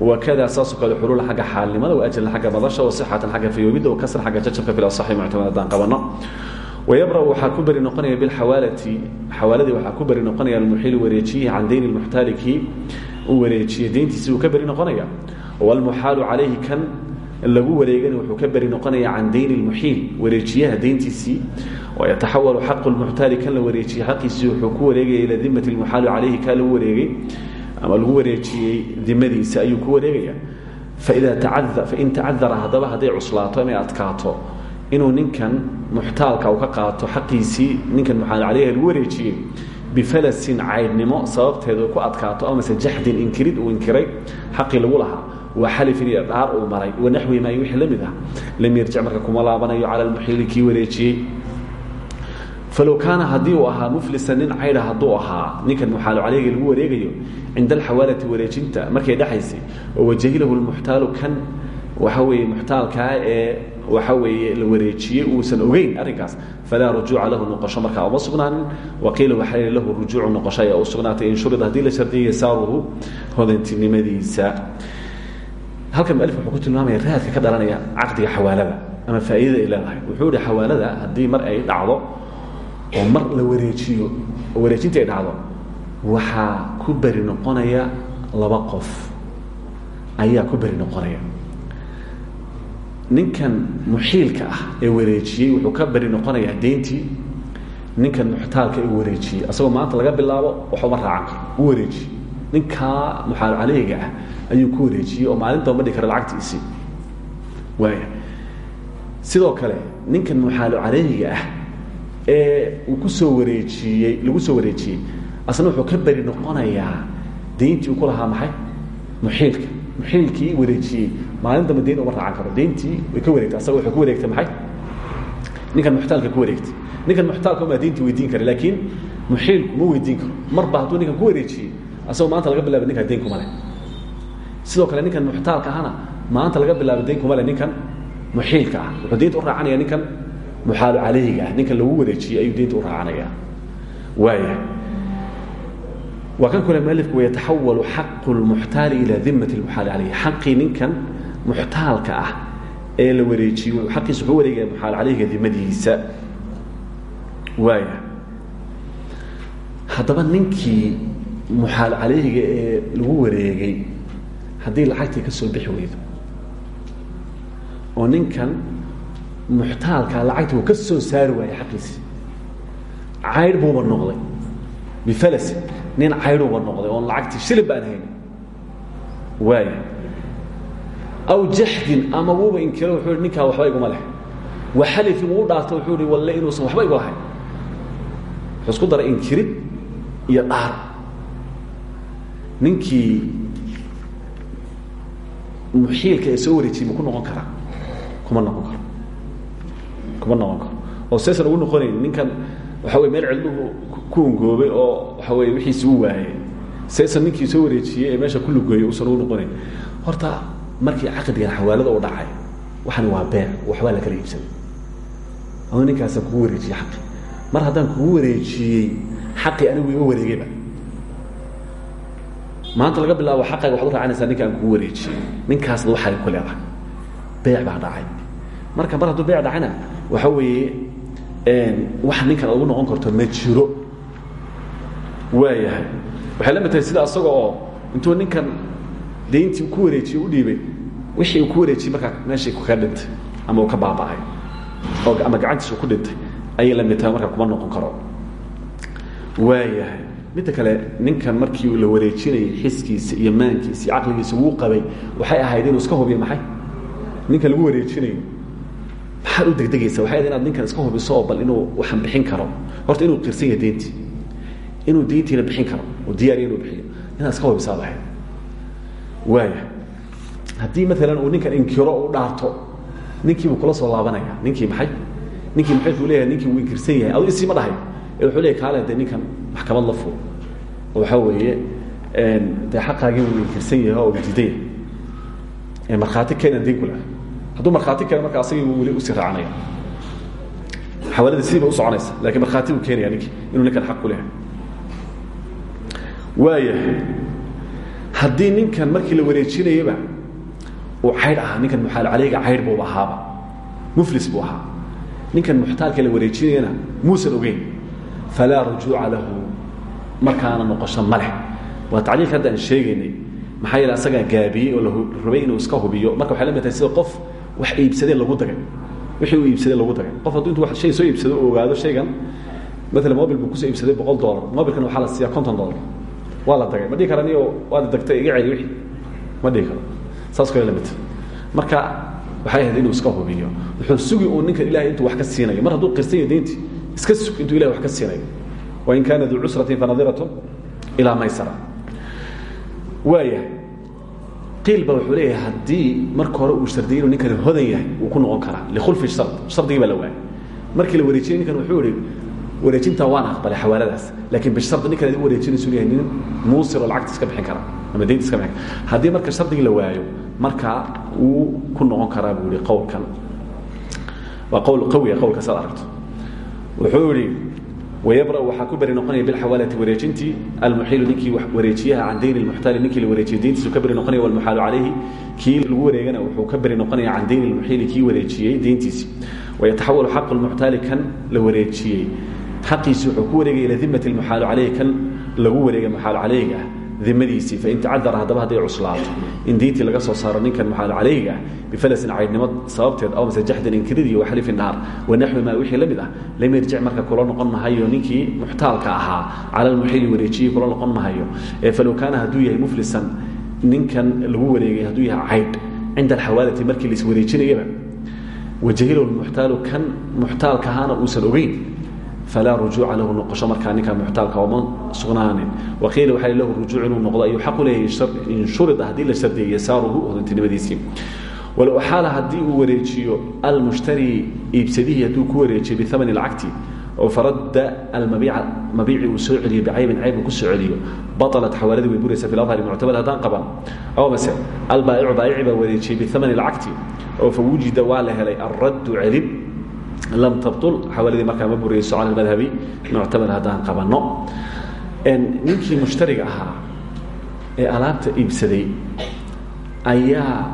Wakada saasoo kale xuluula xagga xaalnimada wa ajalan xagga madasha wa sixatan xagga fayoobidda wa kasran xagga jajabka fil asaxi muctamad haddaan qabanno wayabra waxaa ku beri noqonaya bilxawaalati xawaaladii waxaa ku beri noqonaya almuxiili wareejiyihi can dayni lmuxtaali kii uu wareejiyey deyntiisii uu ka beri noqonaya walmuxaalu calayhi kan lagu wareegana wuxuu ka beri noqonaya can dayni lmuxiil wareejiyaha deyntiisii wayataxawalu xaqu lmuxtaali kan la wareejiyey xaqiisii wuxuu ku wareegaya ilaa dimati lmuxaali calayhi kaa lagu wareegay ama lagu wareejiyey dimadiisa ayuu ku wareegaya fain tacadara haddaba hadday cuslaato inay adkaato inuu ninkan muxtaalka uu ka qaato xaqiisii ninkan muxaal caleyhi lagu wareejiyey bifalasin caydhnimo sababteedu ku adkaato amase jaxdin inkirid uu inkiray xaqii lagu lahaa. Waa xalifin iyo dhaar uu maray. Wanaxwi maayo wixii la mid ah. Lam yarjic marka kuma laabanayo cala lmuxiili kii wareejiyey. Falow kaana haddii uu ahaa muflisan nin caydha hadduu ahaa ninkan muxaalu caleyga lagu wareegayo cinda alxawaalati wareejinta markay dhexaysay oo wajahilahu lmuxtaalu kan waxa weeye muxtaalkaa ee waxa weeye la wareejiyey uusan ogeyn arrinkaas. Falaa rujuuca lahu noqosho markaa uma sugnaanin. Waqiila waxaa lahu rujuucu noqosho ayaa u sugnaatay in shurida haddii la shardiyay yasaaruhu hodantinimadiisa. Halkan mualif wuxuu ku tilmaamaya raadka ka dhalanaya caqdiga xawaalada ama faa'iidada ay leedahay. Wuxuu ihi xawaalada haddii mar ay dhacdo oo mar la wareejiyo oo wareejinta ay dhacdo waxaa ku beri noqonaya laba qof. Ayaa ku beri noqonaya ninkan muxiilka ah ee wareejiyey wuxuu ka beri noqonayaa deyntii. Ninkan muxtaalka ee wareejiyey asagoo maanta laga bilaabo wax uma raacan u wareejiyey. Ninkaa muxaal caleyga ah ayuu ku wareejiyey oo maalin damba dhigi kara lacagtiisii waaya sidoo kale ninkan muxaalu caleyga ah ee uu ku soo wareejiyey lagu soo wareejiyey asna wuxuu ka beri noqonayaa deyntii uu ku lahaa maxay? Muxiilka. Muxiilkii wareejiyey maalin dambe deyn uma raacan karo. Deyntii way ka wareegtay asaga wuxuu ku wareegtay maxay? Ninkan muxtaalka ku wareegtay. Ninkan muxtaalka umaa deyntii weydiin kara laakiin muxiilku ma weydiin karo. Marba hadduu ninkan ku wareejiyey asagoo maanta laga bilaaba ninkaa deyn kuma leh. Sidoo kale ninkan muxtaalka ahana maanta laga bilaabo deyn kuma leh ninkan muxiilka ah. Wuxuu deynta u raacanaya ninkan muxaalu caleyhiga ah. Ninkan lagu wareejiyey ayuu deynta u raacanaya waaya waa kan kule mualifku wayataxawalu xaqu lmuxtaali ilaa dimat lmuxaali caleyhi xaqii ninkan muxtaalka ah ee la wareejiyey xaqiisa wuxuu wareegaya muxaal caleyhiga dimadiisa. Waaya haddaba ninkii muxaal caleyhiga ee lagu wareegay haddii lacagtii ka soo bixi weydo oo ninkan muxtaalkaa lacagta uu ka soo saari waayey xaqiisi caydh buuba noqday. Bifalasi nin caydhuuba noqday oon lacagtii shilin baan hayn waaya aw jaxdin ama wuuba inkiro wuxuu hi ninkaa waxba iguma leh waxalifin wuu dhaarto wuxuu hi walle inuusan waxba igu lahayn wuxuu isku daray inkirid iyo dhaar ninkii muxiilka ee soo wareejiyey ma ku noqon karaa kuma noqon karo kuma noqon karo oo seesan ugu noqonayn ninkan waxa wey meel cidluhu ku ungoobay oo waxa wey wixiisi u waayey seesan ninkii soo wareejiyey ee meesha ku lugeeyey usan ugu noqonayn horta markii caqdigan xawaalada u dhacay waxani waa beer waxbaa la kala iibsaday ama ninkaasaan kugu wareejiyey xaqi. Mar haddaan kugu wareejiyey xaqii anigu iga wareegayba. Maanta laga bilaabo xaqayga waxad u raacanaysaa ninka aan kugu wareejiyey. Ninkaasna waxaaga ku leedahay beec baa dhacay. Marka mar hadduu beec dhacayna waxa weeye wax ninkan ugu noqon karto ma jiro. Waayahay. Waxay la mid tahay sida asaga oo intuu ninkan dayntii ku wareejiyey u dhiibay wixii ku wareejiyey markaa meeshii kaga dhintay ama uu ka baaba'ay ama gacantiisa ku dhintay ayay la mid tahay markaa kuma noqon karo. Waayahay midda kale ninkan markii la wareejinayay xiskiisa iyo maankiisa iyo caqligiisa wuu qabay waxay ahayd inuu iska hubiyo maxay? Ninkan lagu wareejinayo maxaad u degdegaysa waxay ahayd inaad ninkan iska hubiso oo bal inuu waxan bixin karo. Horta inuu qirsan yahay deyntii. Inuu deyntiina bixin karo oo diyaariya inuu bixiyo. Inaad iska hubisaa lahayd waaya haddii maalan uu ninkan inkiro u dhaarto ninkiibuu kula soo laabanaya ninkii maxay? Ninkii maxay kuu leeyahay ninkii wuu inkirsan yahay. Adu isii ma dhahayo ee wuxuu leeyahy kaale dee ninkan maxkamad la furo oo waxaa weeye dee xaqaagii wuu inkirsan yahay oo diidan yahay. Markhaati keenan diin ku leh hadduu markhaati keeno marka asagii wuu weli u sii raacanaya xawaalada sidii ba u soconaysa lakiin markhaati buu keenaya ninkii inuu ninkan xaq ku lehay waayahay haddii ninkan markii la wareejinayaba uu caydh ahaa ninkan muxaal caleyga caydh buuba ahaaba. Muflis buu ahaa. Ninkan muxtaalka la wareejinayana muusan ogeyn falaa rujuuca lahu. Markaana noqosho ma leh. Waa tacliilka hadda aan sheegaynay maxaa yeele asagaa gaabiyey oo la rabay inuu iska hubiyo. Marka waxay la mid tahay sida qof wax iibsadee lagu dagay wixii uu iibsadee lagu dagay. Qof hadduu intuu shay soo iibsado oo ogaado shaygan maalan mobil buu ku soo iibsaday boqol dollar. Mobilkan waxaa la siiyaa konton dollar waa la dagay ma dhihi kara niyo waad dagtay iga celi wixii. Ma dhihi karo saas kale la mid. Marka waxay ahayd inuu iska hubiyo. Wuxuu sugi uu ninkan ilahay intuu wax ka siinayo. Mar hadduu qirsan yahay deyntii iska sug intuu ilahay wax ka siinayo. Wain kaana duu cusratin fanadiratun ilaa maysara. Waaya qiil ba wuxuu leeyahay haddii marka hore uu shardiyay inuu ninkani hodan yahay wuu ku noqon karaa. Likhulfi shard shardigii baa la waayay. Markii la wareejiyey ninkan wuxuu ihi wareejintaa waan aqbalay xawaaladaas. Laakiin bishard ninkan ad wareejinaysu yahay nin muusir oo lacagta iska bixin kara ama deynta iska bixin kara. Haddii marka shardigii la waayo markaa wuu ku noqon karaa buu yihi qowlkan. Waa qowl qawiya qowlka saad aragto. Wuxuu yihi wayabra waxaa ku beri noqonaya bilxawaalati wareejintii almuxiilu ninkii wareejiyaha can dayni lmuxtaali ninkii la wareejiyey deyntiisu ka beri noqonaya walmuxaalu calayhi kii lagu wareegana wuxuu ka beri noqonaya can dayni lmuxiili kii wareejiyey deyntiisi wayataxawalu xaqu lmuxtaali kan la wareejiyey xaqiisi wuxuu ku wareegaya ila dimati lmuxaalu calayhi kan lagu wareegay maxaal caleyga ah dimadiisii fain tacadara haddaba hadday cuslaato in diintii laga soo saaro ninkan maxaal caleyga ah bifalasin caydhnimo sababteed aw mase jaxdan inkiridii wa xalifin naar wanaxwi maa wixii la mid ah lam yarjic marka kula noqon mahayo ninkii muxtaalka ahaa cala lmuxiili wareejiyey kula noqon mahayo. Falow kaana hadduu yahay muflisan ninkan lagu wareegay hadduu yahay caydh cinda alxawaalati markii la iswareejinayaba wajahilo muxtaalu kan muxtaalka ahaana uusan ogeyn falaa rujuuca lahu noqosho markaa ninkaa muxtaalka ooma sugnaanin waqiila waxaa lahu rujuuc inuu noqdo ayuu xaqu leeyahay in shurida haddii la shardiya yasaaruhu hodantinimadiisii walow xaala haddii uu wareejiyo almushtari iibsadihii hadduu ku wareejiyo biamani lcagti oo faradda almabiica mabiici uu soo celiyo bicaybin cayb uu ku soo celiyo baalat xawaaladii way buraysa fi lahari muctamad haddaan qaban aw mase albaa'icu baayici baa wareejiyey biamani lcagti oo fa wujida waa la helay alraddu celib lam tabtul xawaaladii markaa ma burayso cala madhabi muctamad haddaan qabanno ninkii mushtariga ahaa ee alaabta iibsaday ayaa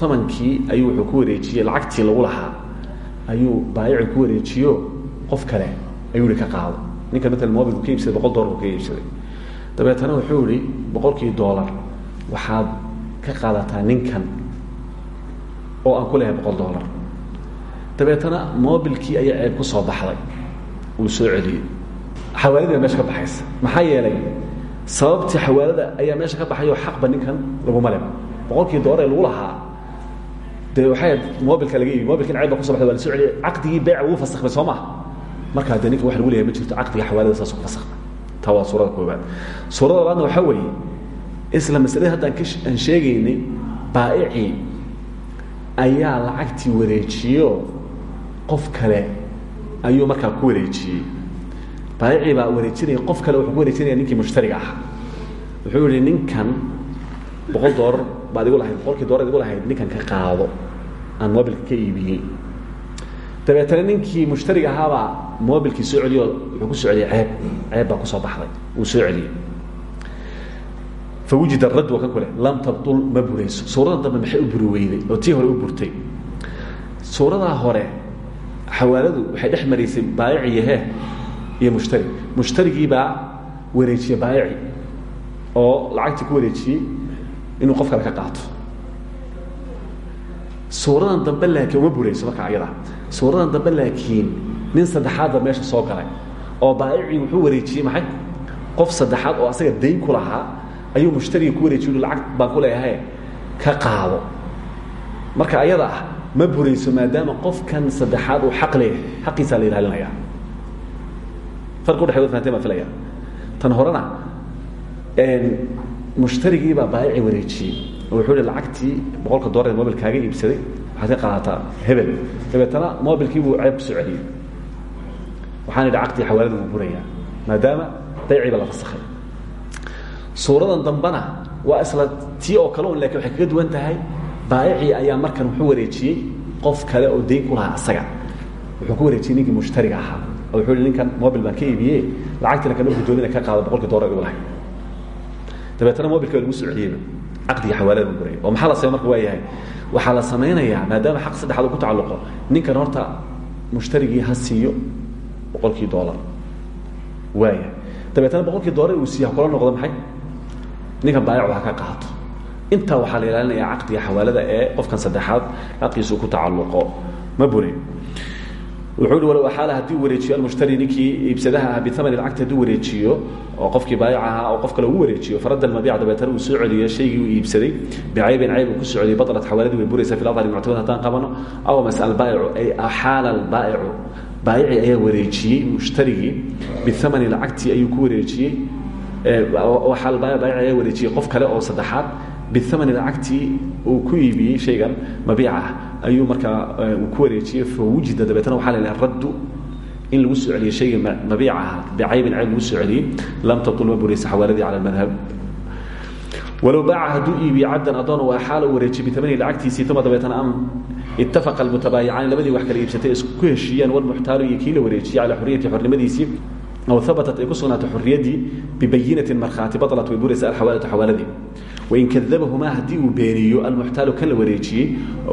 amankii ayuu wuxuu ku wareejiyey lacagtii lagu lahaa ayuu baayici ku wareejiyo qof kale ayuu ihi ka qaado ninkan maala mobilku ka iibsaday boqol dolarku ka iibsaday dabeetana wuxuu ihi boqolkii doolar waxaad ka qaadataa ninkan oo aan ku lehay boqol dolar dabeetana mobilkii ayaa ceeb ku soo baxday. Uu soo celiyey. Xawaaladii baa meesha ka baxaysa. Maxaa yeelay? Sababtii xawaalada ayaa meesha ka baxayoo xaqba ninkan laguma leba boqolkii dolar ee lagu lahaa de waxay mobilka laga iibi mobilkan ceeb ba kuso baxday waa la soo celiyey. Caqdigii beeca wuu fasakmay soo maha? Markaa de ninka wax lagu leeyahay ma jirto. Caqdiga xawaalada saas ku fasakmay taa waa suurada koobaad suurada labaadna waxaa weeye isla masaladii hadda aan sheegaynay baa'icii ayaa lacagtii wareejiyo qof kale ayuu markaa ku wareejiyey. Baayicii baa wareejinaya qof kale wuxuu ku ninkii mushtariga ahaa. Wuxuu yihi ninkan boqol doolar baad igu lahayd boqolkii doolar igu lahayd ninkan ka qaado. Aan mobilka ka iibiyey. Dabeetana ninkii mushtariga ahaabaa mobilkii soo celiyo wuxuu ku soo ceeb ceeb baa ku soo baxday uu soo celiyey. Fawujida kan kule lam tabtul ma burayso. Dambe maxay u buri oo tii hore u burtay. Suuradaa hore xawaaladu waxay dhex maraysay baayici yahe iyo mushtari. Mushtarigii baa wareejiyey baayici oo lacagtii ku wareejiyey inuu qof kale ka qaato. Suuradan dambe laakiin uma burayso marka ayada. Suuradan dambe laakiin nin saddexaad ba meesha soo galay oo baayicii wuxuu wareejiyey maxay? Qof saddexaad oo asaga dayn ku lahaa ayuu mushtariga ku wareejiy lacag baan ku leeyahay ka qaado. Marka ayada ah ma burayso maadaama qofkan saddexaad uu xaq leeyahay xaqiisaa la ilaalinaya farqi udhexey wad fahanteen baan filaya. Tan horena mushtarigii baa baayici wareejiyey. Oo wuxuu hi lacagtii boqolka doolar ee mobil kaaga iibsaday waxaad ka qaadataa hebel. Dabeetana mobilkii buu ceeb soo celiyey waxaan idhi caqdii xawaalada wuu burayaa maadaama baycii baa la fasakhay suuradan dambena waa isla tii oo kale un laakiin waxay kaga duwan tahay baayicii ayaa markan wuxuu wareejiyey qof kale oo dayn ku lahaa asaga. Wuxuu ku wareejiyey ninkii mushtariga ahaa. Oo wuxuu hi ninkan mobil baan ka iibiye lacagtiina kana guddoomina ka qaado boqolkii doolar igu lahay dabeetana mobilka waa lagu soo celiyeyba caqdiga xawaalada bu buraya oo maxaa la samey marka waa yahay? Waxaa la samaynayaa maadaama xaq saddexaad uu ku tacalluqo ninkan horta mushtarigii ha siiyo boqolkii doolar waaya dabeetana boqolkii doolar uu siiya kula noqdo maxay? Ninkan baayacdu ha ka qaato intaa waxaa la ilaalinaya caqdiga xawaalada ee qofkan saddexaad xaqiisu ku tacalluqo. Ma bure wuxuu hi walow axaala haddii wareejiyo almushtari ninkii iibsadaha ah biamani lacagti hadduu wareejiyo oo qofkii baayac ahaa oo qof kale ugu wareejiyo farada almabiic dabeetana uu soo celiyo shaygii uu iibsaday bicaybin cayb uu ku soo celiyo batalat xawaaladii way buraysaa fi ladhari muctamad haddaan qabano aw mase albaa'icu ay axaala albaa'icu baayici ayaa wareejiyey mushtarigii biamani lacagtii ayuu ku wareejiyey ayaa wareejiyey qof kale oo saddexaad biamani lacagtii uu ku iibiyey shaygan mabiicah ayuu markaa uu ku wareejiyey fawujida dabeetana waxaa la raddu in lagu soo celiyo shayga mabiic aha bicaybin cayb lagu soo celiyey lam tabtul ma buraysa xawaaladii cala almadhab walow baaca hadduu iibiye cabdan adoon waa xaala wareejiyey bitamanihi lacagtiisii uma dabeetana am ittafaqa almutabaayicaani labadii wax kala iibsatay isku heshiiyaan walmuxtaalu iyo kii la wareejiyey calaa xuriyati xornimadiisii aw habatat ay ku sugnaato xurriyaddii bibayinatin markhaati batalat way buraysa alxawaalatu xawaaladii wain kadabahumaa haddii uu beeniyo almuxtaalu kan la wareejiyey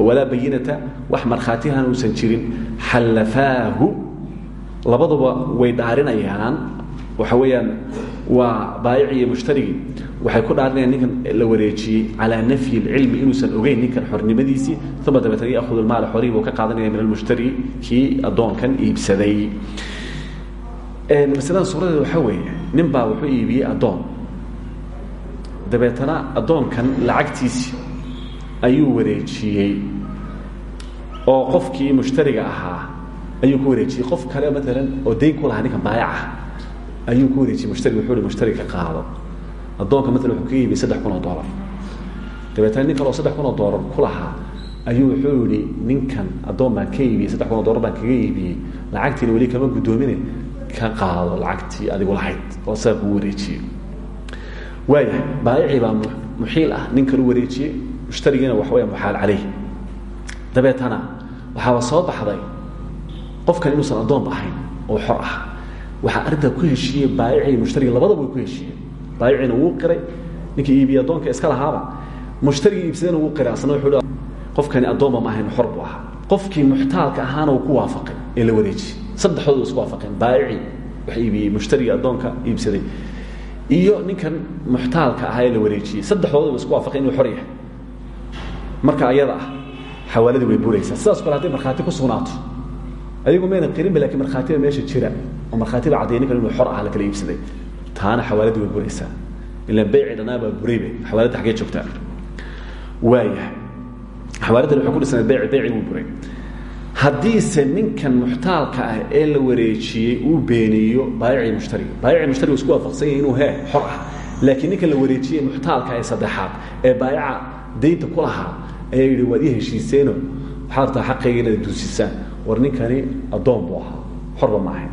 walaa bayinata wax markhaatihan uusan jirin xallafaahu labaduba way dhaarinayaan waxa weeyaan waa baayici iyo mushtarigii waxay ku dhaarinayaan ninkan la wareejiyey calaa nafyi lcilmi inuusan ogeyn ninkan xornimadiisii uma dabeetna yahudu lmaala xorihii buu ka qaadanaya min almushtari kii addoonkan iibsaday masalada suuradeeda waxaa weeye nin baa wuxuu iibiyey addoon dabeetana addoonkan lacagtiisii ayuu wareejiyey oo qofkii mushtariga ahaa ayuu ku wareejiyey. Qof kale maalan oo dayn ku lahaa ninkan baayaca ayuu ku wareejiyey. Mushtariga wuxuu mushtariga qaado. Addoonka maalan wuxuu kaga iibiyey saddex kun oo dollar. Dabeetana nin ku lahaa ayuu wuxuu yihi ninkan addoon baan ka iibiyey baan kaga iibiyey lacagtiina weli kama guddoomine ka qaado lacagtii adigu lahayd. Oo saa kuu waayahay baayicii baa muxiil ah. Nin kalu wareejiyey mushtarigiina wax weya muxaal caleyh. Dabeetana waxaaba soo baxday qofkan inuusan addoonba ahayn oo xor ah. Waxaa arrintaa ku heshiiyey baayicii mushtariga labadaba way ku heshiiyeen baayiciina wuu qiray ninkii iibiye addoonka iska lahaaba. Mushtarigii iibsadana wuu qiray asna wuxuu qofkani addoonba ma ahayn xor buu qofkii muxtaalka ahaana uu ku waafaqay ee la wareejiyey. Saddexdoodu isku waafaqeen baayicii wax iibiyey mushtarigii addoonka iibsaday iyo ninkan muxtaalka ahaa ee la wareejiyey saddexdooduba isku waafaqeen inuu xor yahay. Marka ayada ah xawaaladii way buraysaa sidaas kale hadday markhaati ku sugnaato ayagu maynan qirinba laakiin markhaatiba meesha jira oo markhaatiba caddeey ninkan inuu xor ah la kala iibsaday. Taana xawaaladii way buraysaa ilaan beyci dhanaabaa buraybe xawaaladda xaggee joogtaa. Waayahay. Xawaaladdan waxay ku dhisnay beyci beyci wuu buray haddiise ninkan muxtaalka ah ee la wareejiyey uu beeniyo baayicii mushtariga baayicii mushtariga isku waafaqsan yahay inuu hee xor ah. Laakiin ninkan la wareejiyey muxtaalka ee saddexaad ee baayaca daynta ku lahaa ayaa yidhi waad ii heshiiseeno? Waxaad rabtaa xaqayga war ninkani addoon buu ahaa. Xorba ma ahayn.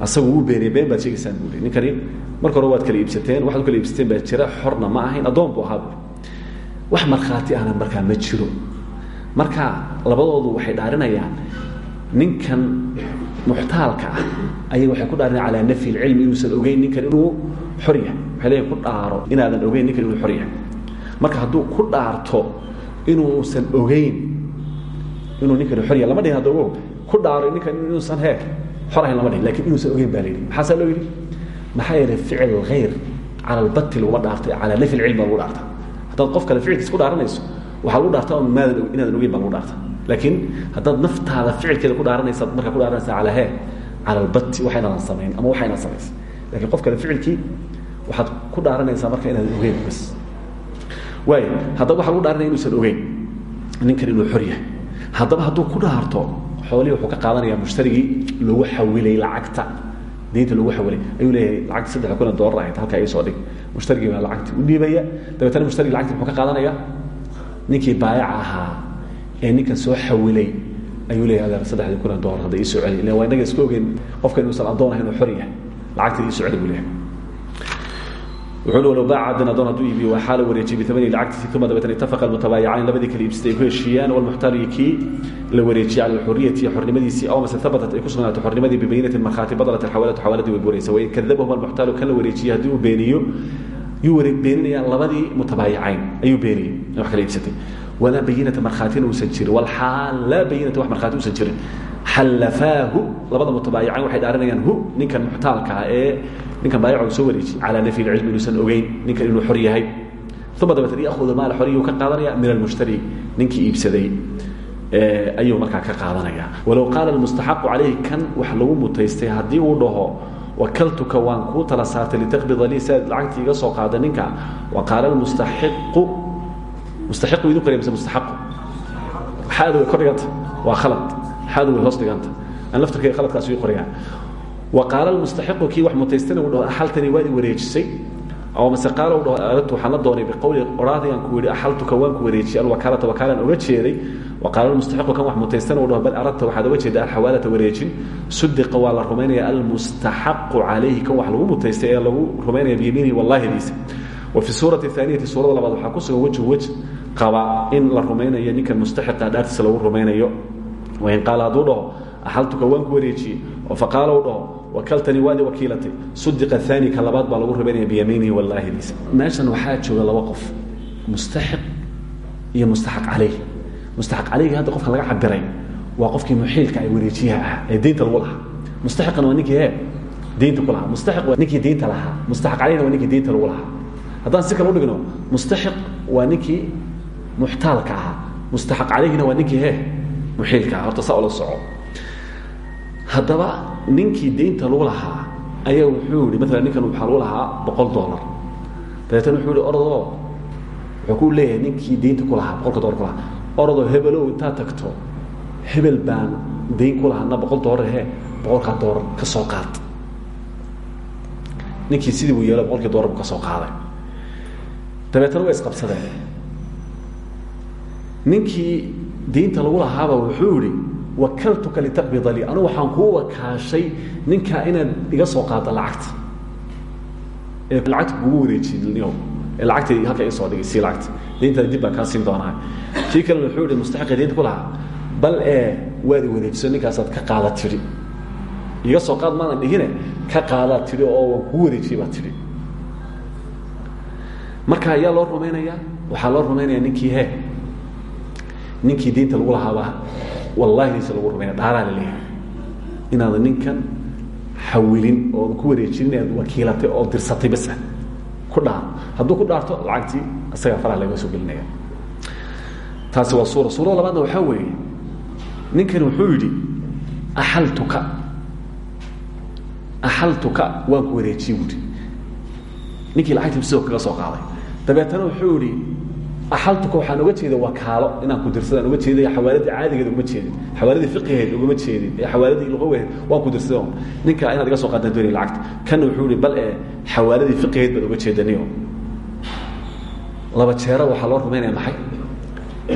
Asagu wuu beeniyey been baad buu ninkani marka hore waad iibsateen waxaad u iibsateen baa jira xorna ma ahayn addoon buu ahaa wax markhaati ahna markaa ma jiro marka labadoodu waxay dhaarinayaan ninkan muxtaalka ah ayay waxay ku dhaarinaya calaa nafyi lcilmi inuusan ogeyn ninkan inuu xor yahay. Waxay leeyahay ku dhaaro inaadan ogeyn ninkan inuu xor yahay. Marka hadduu ku dhaarto inuusan ogeyn inuu ninkan xor yahay lama dhihin hadda ku dhaaro ninkan inuusan hee xor ahayn lama dhihin laakiin inuusan ogeyn baa la yidhi. Maxaasaa loo yidhi? Maxaa yeelay ficil hayr cala albati laguma dhaartay calaa nafyi lcilmi baa lagu dhaarta haddaad qof kale ficilkiis ku dhaaranayso waxaa lagu dhaarta on maadan inaadan ogeyn baa lagu dhaarta laakiin haddaad naftaada ficilkeeda ku dhaaranaysaad markaa ku dhaaranaysaa calaa hee cala albati waxaynadan samayn ama waxaynaad samaysay lakiin qof kale ficilkii waxaad ku dhaaranaysaa marka inaadan ogeyn bas. Waay haddaba waxa lagu dhaaranaya inuusan ogeyn ninkan inuu xor yahay. Haddaba hadduu ku dhaarto xoolihii wuxuu ka qaadanayaa mushtarigii lagu xawilay lacagta. Diinta lagu xawilay. Ayuu leeyahay lacagta saddex kun oo dollar ahayd halkaa ii soo dhig. Mushtarigii baa lacagtii u dhiibaya. Dabeetana mushtarigi lacagtii muxuu ka qaadanayaa ninkii baayaca ahaa ee ninkan soo xawilay ayuu leeyahay adeer saddexdii kun oo dollar hadda ii soo celi ila waa inaga iska ogeyn qofkan inuusan addoon ahayn oo xor yahay. Lacagtii ii soo celi buu leeyahay. Wuxuu walow baaca cabdin adoon hadduu iibiyo waxaa la wareejiyey bitamani lacagtiisi uma dabeetana ittafaqa almutabaayicayn labadii kala iibsatay ay ku heshiiyaan walmuxtaari kii la wareejiyey cala alxuriyati xornimadiisii aw mase habatat ay ku sugnaato xornimadii bibayinatin markhaati badalat alxawaalatu xawaaladii way buraysa. Wain kadabahum almuxtaaru kan la wareejiyey haddii uu beeniyo yuu beeninayaa labadii mutabaayicayn ayuu beeniyey wax kala iibsatay. Walaa bayinata markhaatina uusan jirin. Walxaal laa bayinata wax markhaati uusan jirin. Xallafaahu labada mutabaayicayn waxay dhaarinayaan hu ninkan muxtaalka ah ee ninkan baayacu soo wareejiyey calaa nafyi lcilmi inuusan ogeyn ninkan inuu xor yahay. Uma dabeetna yahudu maal xoriyuu ka qaadanaya min almushtari. Ninkii iibsaday ayuu markaa ka qaadanaya. Walow qaala almustaxaqu calayhi kan wax lagu mutaystay haddii uu dhaho wakaltuka waan kuu tala saartay litaqbida lii si aad lacagtii iga soo qaada ninka wa qaala almustaxiqu mustaxiqu idin qoriya mise mustaxaqu xaadu way kor dhiganta waa khalad xaadu way hoos dhiganta aan laftirkayga khaladkaas ii qoriyaa wa qaala almustaxiqu kii wax mutaystana uu dhaho axaltanii waad i wareejisay oo mase qaala uu dhaho aradtu waxaan la doonay biqowli oraadayaan ku yidhi axaltuka waan ku wareejiyay alwakaalata wakaalaan oga jeeday wa qaala almustaxiqu kan wax mutaystana uu dhaho bal aradta waxaad oga jeeda alxawaalata wareejin sudiqa waa la rumaynaya almustaxaqu calayhi kan wax lagu mutaystay ee lagu rumaynaya biyamiinihi wallahidiisa wa fi suurati aaniyati suurada labaad waxaa ku sugan wejhu wej qaba in la rumaynayo ninkan mustaxiqa dhaartiisa lagu rumaynayo wain qaala hadduu dhaho axaltuka waan ku wareejiyey oo faqaala u dhaho wakaltanii waadi wakiilatay sudiqa aani ka labaad baa lagu rumaynaya biyamiinihi wallaahidiisa meeshan waxaa jooga laba qof mustaxiq iyo mustaxaq calayh mustaxaq calayhi hadda qofka laga cabiray waa qofkii muxiilka ee wareejiyaha ah ee deynta lagu lahaa mustaxiqana waa ninkii he diinta ku lahaa mustaxiq waa ninkii diinta lahaa mustaxaq caleyhna waa ninkii diinta lagu lahaa haddaan si kale udhigno mustaxiq waa ninkii muxtaalka ahaa mustaxaq caleyhina waa ninkii he muxiilka horta saa ula soco ninkii diinta lagu lahaa ayaa wuxuu yihi maalan ninkan waxaa lagu lahaa boqol dollar dabeetana wuxuu yihi orodoo wuxuu leeyahay ninkii diinta ku lahaa boqolka dollar ku lahaa orodoo hebelow intaad tagto hebel baan dayn ku lahaana boqol dollar he boqolkaa dollar ka soo qaad. Ninkii sidii buu yeelo boqolkii dollar buu ka soo qaaday. Dabeetana way isqabsadeen. Ninkii diinta lagu lahaaba wuxuu yihi wakaltuka litaqbida lii anugu waxaan kuu wakaashay ninkaa inaad iga soo qaado lacagta. Ee lacagta kugu wareejiniyo ee lacagta halka iga soo dhigay sii lacagta diintaada dib baan kaa siin doonaa. Kii kalena wuxuu yihi mustaxiqa diinta ku lahaa. Bal ee waad i wareejiso ninkaasaad ka qaada tidhi. Iga soo qaad maadan dhihine ka qaadaad tidhi oo waan kuu wareejiyey baad tidhi. Marka ayaa loo rumaynayaa waxaa loo rumaynaya ninkii he ninkii diinta lagu lahaaba wallahidiisa lagu rumaynaya dhaaraa la leeyahay. Inaadan ninkan xawilin oodan ku wareejin inaad wakiilatay oo dirsatay basa ku dhaar. Hadduu ku dhaarto lacagtii isagaa faraha laga soo gelinaya. Taasi waa suura. Suurada labaadna waxaa weeye ninkani wuxuu yidhi axaltuka. Axaltuka waan ku wareejiyey buui ninkii lacagtii sidoo kaga soo qaaday. Dabeetana wuxuu yihi axaltuka waxaan oga jeeda wakaalo inaan ku dirsadaan oga jeeday xawaaladii caadigeed ugama jeedin xawaaladii fiqiheed ugama jeedin ee xawaaladii luqaweed waan ku dirsadan ninka inaad iga soo qaadaan doonay lacagta. Kanna wuxuu yihi bal ee xawaaladii fiqiheed baad uga jeedaniyo laba jeera waxaa loo rumaynaya maxay?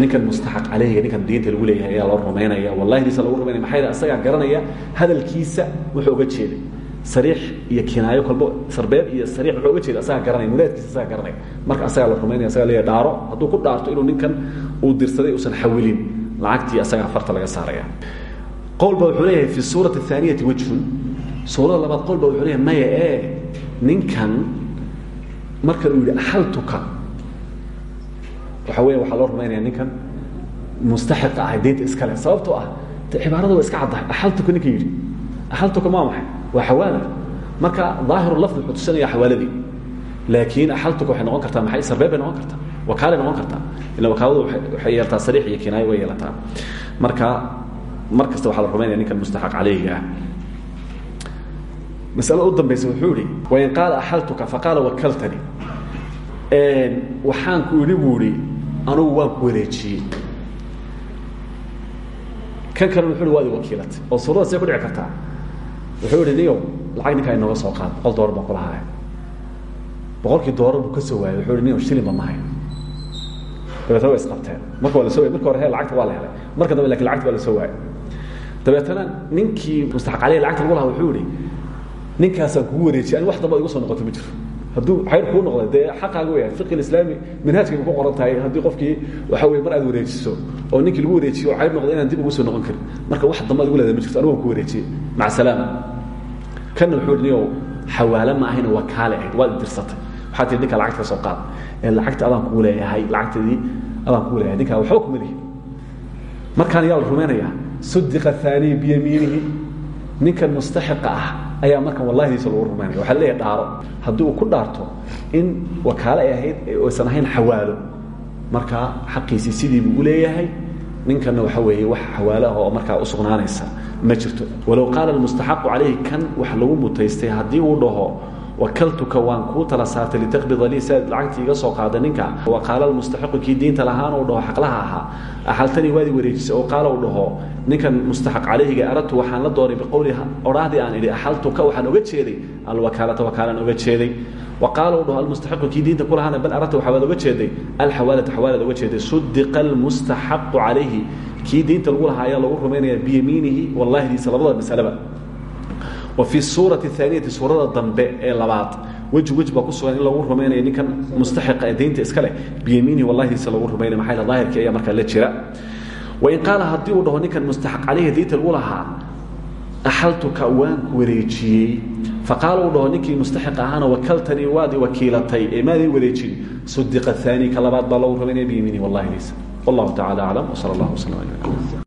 Ninkan mustaxaq caleyhiga ninkan diinta lagu leeyahay ayaa loo rumaynaya wallahidiisa lagu rumaynaya maxaa asagaa garanaya hadalkiisa wuxuu oga jeeday. Sariix iyo kinaayo kolba sarbeeb iyo sariix wuxuu oga jeeda asagaa garanaya. Muraadkiisa asagaa garanaya. Marka asagaa la rumaynaya asagaa leeyahay dhaaro. Hadduu ku dhaarto inuu ninkan uu dirsaday uusan xawilin lacagtii asagaa farta laga saaraya. Qowlba wuxuu leeyahay fi suurati athaaniyati wajhun. Suurada labaad qowlba wuxuu leeyahay maya ee ninkan marka uu yidhi axaltuka waxa weya waxaa loo rumaynaya ninkan mustaxiqa ah deynta iskale sababtoo ah cibaarada waa iska caddahay. Axaltuka ninka yidhi axaltuka maa maxay waa xawaala. Marka daahiru lafdi wuxuu tusinaya xawaaladii. Laakiin axaltuka waxay noqon kartaa maxay sarbeeb bay noqon kartaa wakaalay noqon kartaa. Ila wakaaladu waxay yeelataa sariix iyo kinaayo way yeelataa. Marka mar kasta waxaa la rumaynaya ninkan mustaxaq caleyhiga ah. Masalada u dambaysa wuxuu ihi wain qaala axaltuka faqaala wakaltani waxaan ku idhi buu ihi anugu waan ku wareejiyey kan kalena wuxu uhi waad i wakiilatay oo suurada see ku dhici kartaa. Wuxuu ihi niyow lacag ninkaa inooga soo qaad. Boqol doolar baan kula haya boqolkii doolar buu ka soo waayay. Wuxuu ihi niyow shilin ba mahayo dabeetana way isqabteen. Marka waa la soo wayay marka hore he lacagta waa la helay. Marka dambe laakiin lacagta waa la soo waayay. Dabeetana ninkii mustaxaq aleyh lacagta lagu lahaa wuxuu ihi ninkaasaan kugu wareejiyay ani wax damba igu soo noqoto ma jiro hadduu xayr kuu noqday dee xaqaaga weya fiqi islaami manhaajkayba ku qoran tahay haddii qofkii waxa weye mar aad wareejiso oo ninkii lagu wareejiyo oo xayr noqday inaan dib ugu soo noqon karin. Marka wax damba adigu leedahay ma jirto anigu waan ku wareejiyey maca salaama kanna wuxuu ihi niyow xawaale ma ahayna waa kaale ahayd waad dirsatay. Waxaa tihi ninkaa lacagta ka soo qaad. Ee lacagta adaan kuu leeyahay lacagtadii adaan kuu leeyahay ninkaa waxba kuma lihi. Markaan yaa la rumaynayaa sudiqa haaniy biyamiinihi ninkan mustaxiqa ah ayaa markan wallahidiisa lagu rumaynaya waxa leeyahay dhaaro. Haddii ku dhaarto in wakaale ay ahayd aysan ahayn xawaalo marka xaqiisii sidii buu u leeyahay. Ninkanna waxa weeye wax xawaalo ah oo markaa u ma jirto. Walow qaala almustaxaqu calayhi kan wax lagu mutaystay haddii uu dhaho wakaltuka waan kuu tala saartay litaqbida lii si aad lacagtii iga soo qaada ninka wa qaala almustaxiqu kii diinta lahaana uu dhaho xaqlaha ahaa axaltanii waadi wareejisay oo qaala uu dhaho ninkan mustaxaq calayhiga aradtu waxaan la doonay biqowli odhaahdii aan idhi axaltuka waxaan oga jeeday alwakaalata wakaalaan oga jeeday wa qaala uu dhaho almustaxiqu kii diinta ku lahaana bal aradta waxaad oga jeeday alxawaalata xawaalaad oga jeeday sudiqa almustaxaqu calayhi kii diinta lagu lahaa ayaa lagu rumaynaya biyamiinihi wallahidiisa labada wa fi suurati aaniyati suurada dambe ee labaad. Weji weji baa ku sugan in lagu rumaynayo ninkan mustaxiqa daynta iska leh. Biyamiinihi wallahiise lagu rumaynay maxaa daahirkii ayaa markaa la jira. Wain qaala haddii uu dhaho ninkan mustaxaq calayhi daynta lagu lahaa axaltuka waan ku wareejiyey. Faqaala uu dhaho ninkii mustaxiqa ahaana wakaltanii waad i wakiilatay ee maadii wareejin. Sudiqa aani ka labaad baa lagu rumaynaya biyamiinihi wallahiise wallahu tacala aclam wsal allah wslam